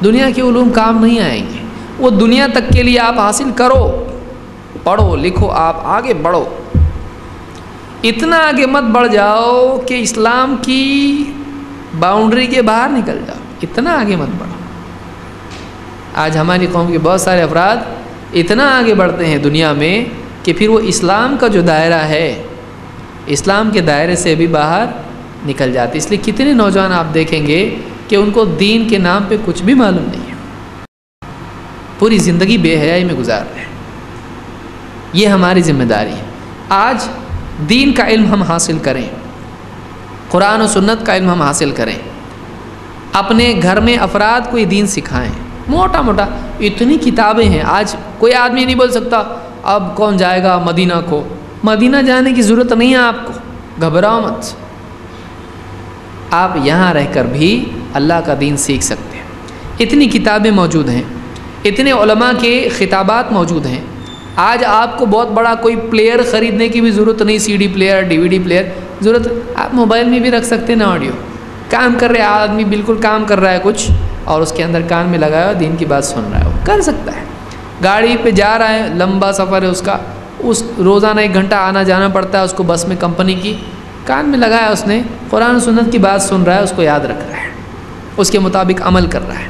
دنیا کے علوم کام نہیں آئیں گے۔ وہ دنیا تک کے لیے آپ حاصل کرو، پڑھو، لکھو، آپ آگے بڑھو۔ اتنا آگے مت بڑھ جاؤ کہ اسلام کی باؤنڈری کے باہر نکل جاؤ۔ اتنا آگے مت بڑھو۔ آج ہماری قوم کے بہت سارے افراد اتنا آگے بڑھتے ہیں دنیا میں کہ پھر وہ اسلام کا جو دائرہ ہے، اسلام کے دائرے سے بھی باہر نکل جاتے۔ اس لیے کتنے نوجوان آپ دیکھیں گے کہ ان کو دین کے نام پہ کچھ بھی معلوم نہیں ہے۔ پوری زندگی بے حیائی میں گزار رہے ہیں۔ یہ ہماری ذمہ داری ہے۔ آج دین کا علم ہم حاصل کریں۔ قرآن و سنت کا علم ہم حاصل کریں۔ اپنے گھر میں افراد کو یہ دین سکھائیں۔ موٹا موٹا اتنی کتابیں ہیں۔ آج کوئی آدمی نہیں بول سکتا، اب کون جائے گا مدینہ کو؟ مدینہ جانے کی ضرورت نہیں ہے آپ کو۔ گھبراؤ مت۔ آپ یہاں رہ کر بھی اللہ کا دین سیکھ سکتے ہیں۔ اتنی کتابیں موجود ہیں، اتنے علماء کے خطابات موجود ہیں۔ آج آپ کو بہت بڑا کوئی پلیئر خریدنے کی بھی ضرورت نہیں C D player D V D player ضرورت آپ موبائل میں بھی رکھ سکتے ہیں نا آڈیو کام کر رہے، آدمی بالکل کام کر رہا ہے کچھ، اور اس کے اندر کان میں لگایا ہوا دین کی بات سن رہا ہے۔ وہ کر سکتا ہے۔ گاڑی پہ جا رہا ہے، لمبا سفر ہے اس کا۔ اس روزانہ ایک گھنٹہ آنا جانا پڑتا ہے، اس کو بس میں کمپنی کی۔ کان میں لگایا اس نے، قرآن سنت کی بات سن رہا ہے، اس کو یاد رکھ رہا ہے۔ اس کے مطابق عمل کر رہا ہے۔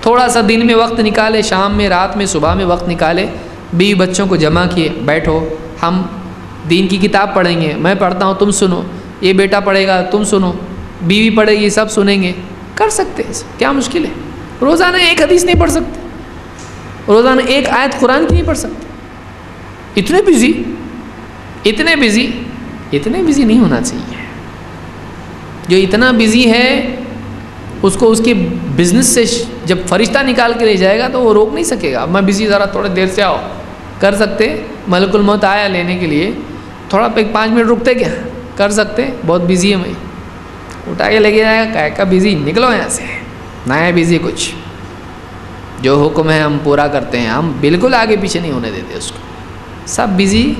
تھوڑا سا دن میں وقت نکالے، شام میں، رات میں، صبح میں وقت نکالے، بیوی بچوں کو جمع کیے، بیٹھو، ہم دین کی کتاب پڑھیں گے، میں پڑھتا ہوں، تم سنو، یہ بیٹا پڑھے گا، تم سنو، بیوی پڑھے گی، سب سنیں گے۔ کر سکتے ہیں کیا مشکل ہے؟ روزانہ ایک حدیث نہیں پڑھ سکتے۔ روزانہ ایک آیت قرآن کی نہیں پڑھ سکتے۔ اتنے بزی اتنے بزی اتنے بزی نہیں ہونا چاہیے۔ جو اتنا بزی ہے اس کو اس کے بزنس سے جب فرشتہ نکال کے لے جائے گا تو وہ روک نہیں سکے گا۔ میں بزی ذرا تھوڑے دیر سے آؤ۔ کر سکتے۔ ملک الموت آیا لینے کے لیے۔ تھوڑا پہ پانچ منٹ رکتے کیا؟ کر سکتے۔ بہت بزی ہے میں اٹھا کے لے کے جائے گا۔ کا بزی نکلو یہاں سے۔ نیا بزی کچھ۔ جو حکم ہے ہم پورا کرتے ہیں۔ ہم بالکل آگے پیچھے نہیں ہونے دیتے اس کو۔ سب بزی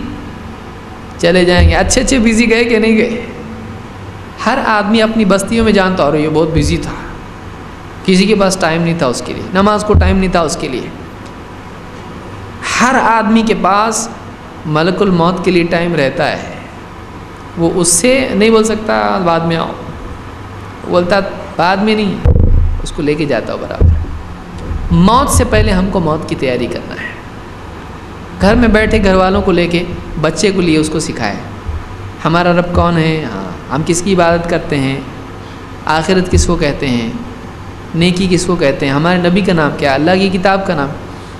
چلے جائیں گے۔ اچھے اچھے بزی گئے کہ نہیں گئے؟ ہر آدمی اپنی بستیوں میں جانتا اور یہ بہت بزی تھا۔ کسی کے پاس ٹائم نہیں تھا اس کے لیے، نماز کو ٹائم نہیں تھا اس کے لیے۔ ہر آدمی کے پاس ملک الموت کے لیے ٹائم رہتا ہے۔ وہ اس سے نہیں بول سکتا، بعد میں آؤ۔ بولتا، بعد میں نہیں، اس کو لے کے جاتا ہو برابر۔ موت سے پہلے ہم کو موت کی تیاری کرنا ہے۔ گھر میں بیٹھے گھر والوں کو لے کے بچے کو لیے اس کو سکھائے۔ ہمارا رب کون ہے؟ ہاں ہم کس کی عبادت کرتے ہیں؟ آخرت کس کو کہتے ہیں؟ نیکی کس کو کہتے ہیں؟ ہمارے نبی کا نام کیا اللہ کی کتاب کا نام۔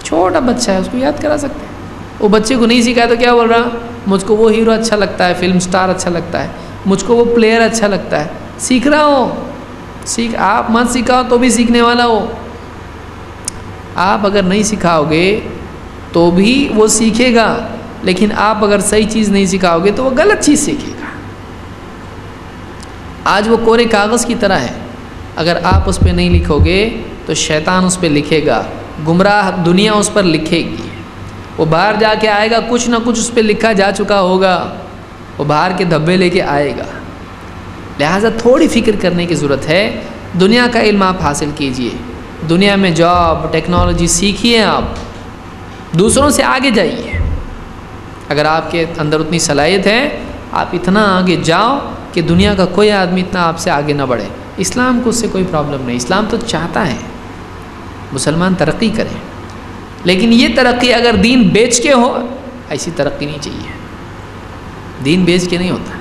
چھوٹا بچہ ہے، اس کو یاد کرا سکتے ہیں؟ وہ بچے کو نہیں سکھایا تو کیا بول رہا؟ مجھ کو وہ ہیرو اچھا لگتا ہے، فلم سٹار اچھا لگتا ہے۔ مجھ کو وہ پلیئر اچھا لگتا ہے۔ سیکھ رہا ہو سیکھ، آپ مت سکھاؤ تو بھی سیکھنے والا ہو۔ آپ اگر نہیں سکھاؤ گے تو بھی وہ سیکھے گا، لیکن آپ اگر صحیح چیز نہیں سکھاؤ گے تو وہ غلط چیز سیکھے گا۔ آج وہ کورے کاغذ کی طرح ہے۔ اگر آپ اس پہ نہیں لکھو گے تو شیطان اس پہ لکھے گا، گمراہ دنیا اس پر لکھے گی۔ وہ باہر جا کے آئے گا، کچھ نہ کچھ اس پہ لکھا جا چکا ہوگا۔ وہ باہر کے دھبے لے کے آئے گا۔ لہٰذا تھوڑی فکر کرنے کی ضرورت ہے۔ دنیا کا علم آپ حاصل کیجیے۔ دنیا میں جاب، ٹیکنالوجی سیکھیے آپ۔ دوسروں سے آگے جائیے۔ اگر آپ کے اندر اتنی صلاحیت ہے، آپ اتنا آگے جاؤ کہ دنیا کا کوئی آدمی اتنا آپ سے آگے نہ بڑھے۔ اسلام کو اس سے کوئی پرابلم نہیں۔ اسلام تو چاہتا ہے۔ مسلمان ترقی کریں لیکن یہ ترقی اگر دین بیچ کے ہو، ایسی ترقی نہیں چاہیے۔ دین بیچ کے نہیں ہوتا۔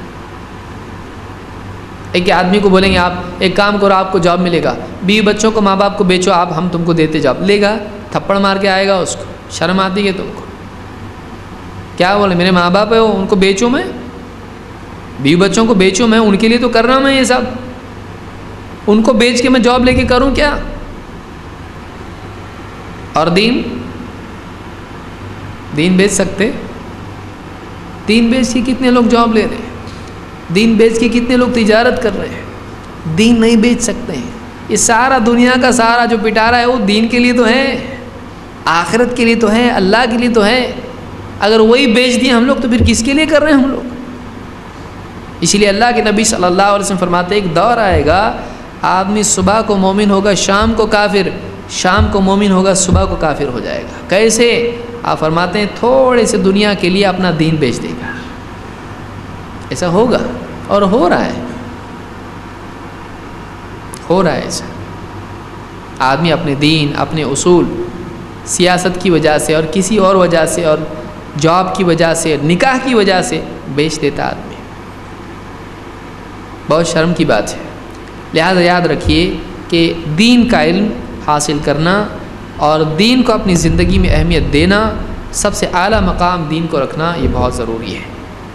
ایک آدمی کو بولیں گے، آپ ایک کام کرو، آپ کو جاب ملے گا۔ بیوی بچوں کو ماں باپ کو بیچو، آپ ہم تم کو دیتے جاب لے گا، تھپڑ مار کے آئے گا اس کو۔ شرم آتی ہے تم کو۔ کیا بولے میرے ماں باپ ہے وہ ان کو بیچوں میں؟ بیوی بچوں کو بیچوں میں؟ ان کے لیے تو کر رہا ہوں میں یہ سب۔ ان کو بیچ کے میں جاب لے کے کروں کیا؟ اور دین؟ دین بیچ سکتے؟ دین بیچ کے کتنے لوگ جاب لے رہے ہیں؟ دین بیچ کے کتنے لوگ تجارت کر رہے ہیں؟ دین نہیں بیچ سکتے ہیں۔ یہ سارا دنیا کا سارا جو پٹارا ہے وہ دین کے لیے تو ہے آخرت کے لیے تو ہے اللہ کے لیے تو ہے اگر وہی بیچ دیے ہم لوگ تو پھر کس کے لیے کر رہے ہیں ہم لوگ؟ اسی لیے اللہ کے نبی صلی اللہ علیہ وسلم فرماتے ایک دور آئے گا آدمی صبح کو مومن ہوگا، شام کو کافر، شام کو مومن ہوگا، صبح کو کافر ہو جائے گا۔ کیسے؟ آپ فرماتے ہیں، تھوڑے سے دنیا کے لیے اپنا دین بیچ دے گا۔ ایسا ہوگا اور ہو رہا ہے۔ ہو رہا ہے ایسا۔ آدمی اپنے دین، اپنے اصول، سیاست کی وجہ سے اور کسی اور وجہ سے اور جاب کی وجہ سے، نکاح کی وجہ سے بیچ دیتا آدمی۔ بہت شرم کی بات ہے۔ لہذا یاد رکھیے کہ دین کا علم حاصل کرنا اور دین کو اپنی زندگی میں اہمیت دینا، سب سے اعلیٰ مقام دین کو رکھنا، یہ بہت ضروری ہے۔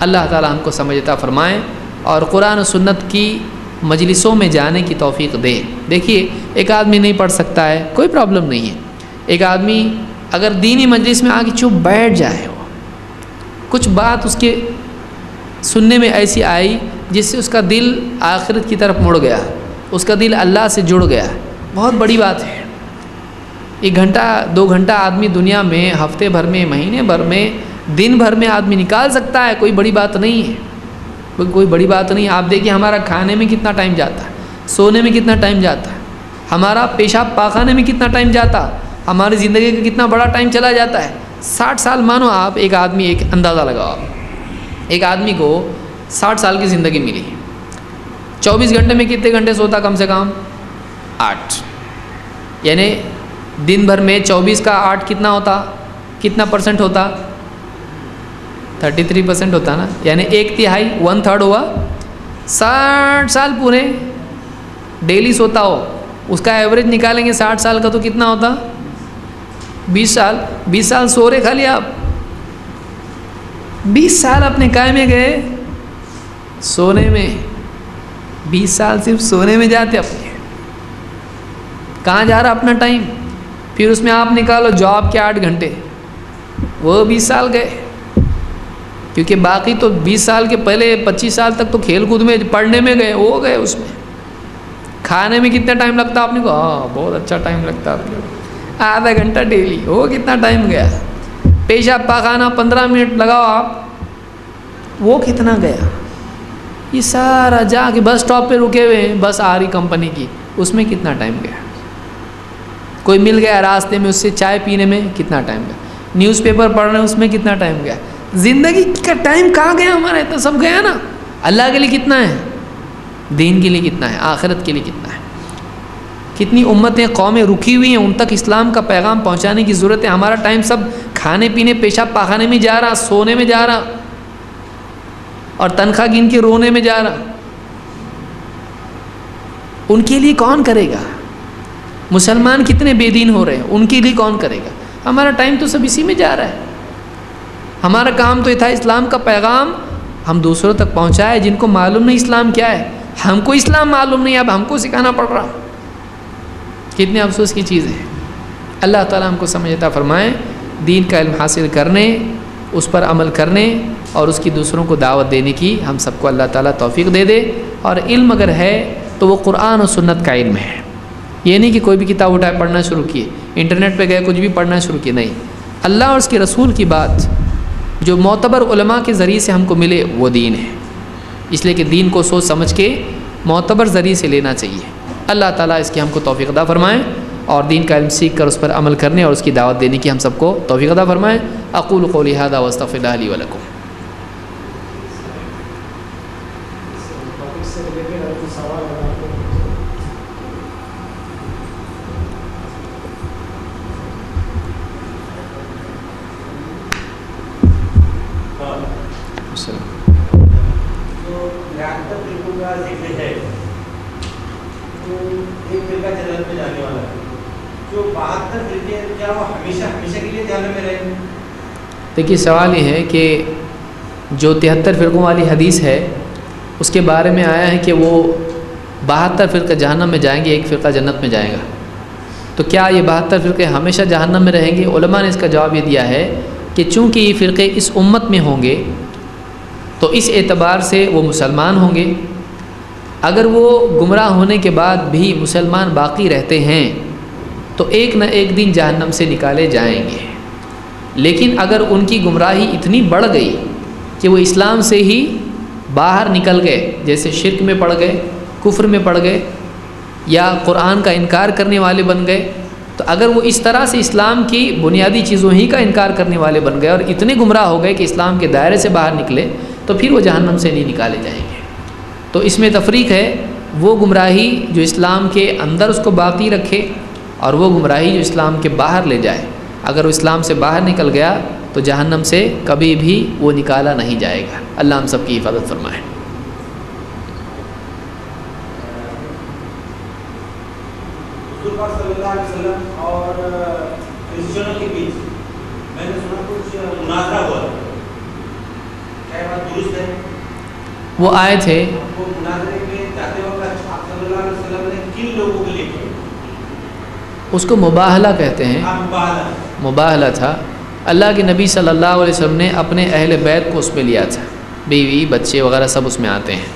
اللہ تعالیٰ ہم کو سمجھتا فرمائیں اور قرآن و سنت کی مجلسوں میں جانے کی توفیق دے۔ دیکھیے، ایک آدمی نہیں پڑھ سکتا ہے، کوئی پرابلم نہیں ہے۔ ایک آدمی اگر دینی مجلس میں آ کے چپ بیٹھ جائے وہ کچھ بات اس کے سننے میں ایسی آئی جس سے اس کا دل آخرت کی طرف مڑ گیا۔ اس کا دل اللہ سے جڑ گیا بہت بڑی بات ہے۔ ایک گھنٹہ، دو گھنٹہ آدمی دنیا میں، ہفتے بھر میں، مہینے بھر میں، دن بھر میں آدمی نکال سکتا ہے، کوئی بڑی بات نہیں ہے۔ کوئی کوئی بڑی بات نہیں، آپ دیکھیے ہمارا کھانے میں کتنا ٹائم جاتا ہے، سونے میں کتنا ٹائم جاتا ہے، ہمارا پیشاب پاخانے میں کتنا ٹائم جاتا، ہماری زندگی کا کتنا بڑا ٹائم چلا جاتا ہے۔ ساٹھ سال مانو آپ، ایک آدمی ایک اندازہ لگاؤ۔ آپ ایک آدمی کو ساٹھ سال کی زندگی ملی۔ چوبیس گھنٹے میں کتنے گھنٹے سوتا کم سے کم؟ آٹھ۔ یعنی دن بھر میں چوبیس کا آٹھ کتنا ہوتا؟ کتنا پرسنٹ ہوتا؟ تھرٹی تھری پرسنٹ ہوتا نا؟ یعنی ایک تہائی ون تھرڈ ہوا۔ ساٹھ سال پورے ڈیلی سوتا ہو۔ اس کا ایوریج نکالیں گے ساٹھ سال کا تو کتنا ہوتا؟ بیس سال۔ بیس سال سو رہے خالی آپ۔ بیس سال اپنے کائے میں گئے سونے میں۔ بیس سال صرف سونے میں جاتے اپنے کہاں جا رہا اپنا ٹائم؟ پھر اس میں آپ نکالو جاب کے آٹھ گھنٹے۔ وہ بیس سال گئے۔ کیونکہ باقی تو بیس سال کے پہلے پچیس سال تک تو کھیل کود میں پڑھنے میں گئے، وہ گئے اس میں۔ کھانے میں کتنا ٹائم لگتا آپ نے کو ہاں بہت اچھا ٹائم لگتا آپ آدھا گھنٹہ ڈیلی، وہ کتنا ٹائم گیا۔ پیشاب پاخانہ پندرہ منٹ لگاؤ آپ۔ وہ کتنا گیا؟ یہ سارا جا کے بس اسٹاپ پہ رکے ہوئے ہیں۔ بس آ رہی کمپنی کی۔ اس میں کتنا ٹائم گیا؟ کوئی مل گیا راستے میں اس سے چائے پینے میں؟ کتنا ٹائم گیا؟ نیوز پیپر پڑھ رہے ہیں، اس میں کتنا ٹائم گیا؟ زندگی کا ٹائم کہاں گیا ہمارا؟ اتنا سب گیا نا۔ اللہ کے لیے کتنا ہے؟ دین کے لیے کتنا ہے؟ آخرت کے لیے کتنا ہے؟ کتنی امتیں قومیں رکی ہوئی ہیں، ان تک اسلام کا پیغام پہنچانے کی ضرورت ہے۔ ہمارا ٹائم سب کھانے پینے، پیشاب پاخانے میں جا رہا، سونے میں جا رہا۔ اور تنخواہ گن کے رونے میں جا رہا۔ ان کے لیے کون کرے گا؟ مسلمان کتنے بے دین ہو رہے ہیں، ان کے لیے کون کرے گا؟ ہمارا ٹائم تو سب اسی میں جا رہا ہے۔ ہمارا کام تو یہ تھا اسلام کا پیغام، ہم دوسروں تک پہنچائے، جن کو معلوم نہیں اسلام کیا ہے۔ ہم کو اسلام معلوم نہیں، اب ہم کو سکھانا پڑ رہا۔ کتنے افسوس کی چیز ہے اللہ تعالیٰ ہم کو سمجھتا فرمائیں دین کا علم حاصل کرنے اس پر عمل کرنے اور اس کی دوسروں کو دعوت دینے کی ہم سب کو اللہ تعالیٰ توفیق دے دے۔ اور علم اگر ہے تو وہ قرآن و سنت کا علم ہے۔ یہ نہیں کہ کوئی بھی کتاب اٹھائے پڑھنا شروع کیے، انٹرنیٹ پہ گئے کچھ بھی پڑھنا شروع کیے، نہیں۔ اللہ اور اس کے رسول کی بات جو معتبر علماء کے ذریعے سے ہم کو ملے، وہ دین ہے۔ اس لیے کہ دین کو سوچ سمجھ کے معتبر ذریعے سے لینا چاہیے۔ اللہ تعالیٰ اس کی ہم کو توفیق ادا فرمائیں اور دین کا علم سیکھ کر اس پر عمل کرنے اور اس کی دعوت دینے کی ہم سب کو توفیق عطا فرمائیں اقول کو لہٰذا وصطف اللہ علیہ ولکم دیکھیے، سوال یہ ہے کہ جو تہتر فرقوں والی حدیث ہے، اس کے بارے میں آیا ہے کہ وہ بہتر فرقہ جہنم میں جائیں گے، ایک فرقہ جنت میں جائے گا۔ تو کیا یہ بہتر فرقے ہمیشہ جہنم میں رہیں گے؟ علماء نے اس کا جواب یہ دیا ہے کہ چونکہ یہ فرقے اس امت میں ہوں گے، تو اس اعتبار سے وہ مسلمان ہوں گے۔ اگر وہ گمراہ ہونے کے بعد بھی مسلمان باقی رہتے ہیں، تو ایک نہ ایک دن جہنم سے نکالے جائیں گے۔ لیکن اگر ان کی گمراہی اتنی بڑھ گئی کہ وہ اسلام سے ہی باہر نکل گئے، جیسے شرک میں پڑ گئے، کفر میں پڑ گئے، یا قرآن کا انکار کرنے والے بن گئے، تو اگر وہ اس طرح سے اسلام کی بنیادی چیزوں ہی کا انکار کرنے والے بن گئے اور اتنے گمراہ ہو گئے کہ اسلام کے دائرے سے باہر نکلے، تو پھر وہ جہنم سے نہیں نکالے جائیں گے۔ تو اس میں تفریق ہے، وہ گمراہی جو اسلام کے اندر اس کو باقی رکھے اور وہ گمراہی جو اسلام کے باہر لے جائے۔ اگر وہ اسلام سے باہر نکل گیا تو جہنم سے کبھی بھی وہ نکالا نہیں جائے گا۔ اللہ ہم سب کی حفاظت فرمائے۔ وہ آئے تھے۔ اس کو مباہلہ کہتے ہیں۔ مباہلہ تھا۔ اللہ کے نبی صلی اللہ علیہ وسلم نے اپنے اہل بیت کو اس میں لیا تھا۔ بیوی، بچے وغیرہ سب اس میں آتے ہیں۔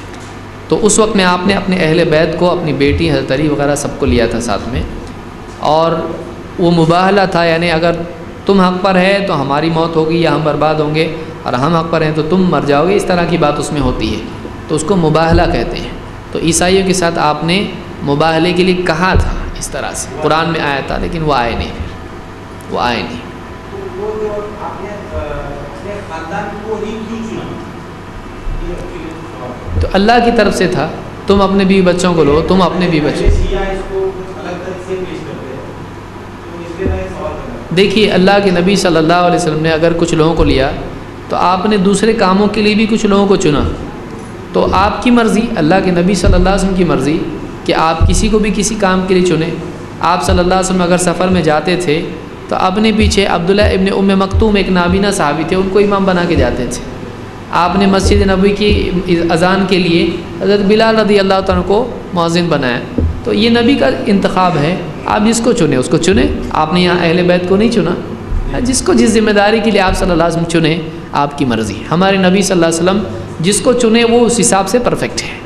تو اس وقت میں آپ نے اپنے اہل بیت کو، اپنی بیٹی حضرت علی وغیرہ سب کو لیا تھا ساتھ میں۔ اور وہ مباہلہ تھا یعنی اگر تم حق پر ہے تو ہماری موت ہوگی یا ہم برباد ہوں گے۔ اور ہم حق پر ہیں تو تم مر جاؤ گے۔ اس طرح کی بات اس میں ہوتی ہے۔ تو اس کو مباہلہ کہتے ہیں۔ تو عیسائیوں کے ساتھ آپ نے مباہلے کے لیے کہا تھا اس طرح سے۔ قرآن میں آیا تھا لیکن وہ آئے نہیں۔ وہ آئے نہیں تو اللہ کی طرف سے تھا تم اپنے بیوی بچوں کو لو تم اپنے بیوی بچوں دیکھیے اللہ کے نبی صلی اللہ علیہ وسلم نے اگر کچھ لوگوں کو لیا تو آپ نے دوسرے کاموں کے لیے بھی کچھ لوگوں کو چنا۔ تو آپ کی مرضی اللہ کے نبی صلی اللہ علیہ وسلم کی مرضی کہ آپ کسی کو بھی کسی کام کے لیے چنیں آپ صلی اللہ علیہ وسلم اگر سفر میں جاتے تھے تو اپنے پیچھے عبداللہ ابن ام مکتوم ایک نابینہ صحابی تھے، ان کو امام بنا کے جاتے تھے۔ آپ نے مسجد نبوی کی اذان کے لیے حضرت بلال رضی اللہ تعالیٰ کو مؤذن بنایا۔ تو یہ نبی کا انتخاب ہے، آپ جس کو چنیں، اس کو چنیں۔ آپ نے یہاں اہل بیت کو نہیں چنا۔ جس کو جس ذمہ داری کے لیے آپ صلی اللہ علیہ وسلم چنیں، آپ کی مرضی۔ ہمارے نبی صلی اللہ علیہ وسلم جس کو چنے، وہ اس حساب سے پرفیکٹ ہے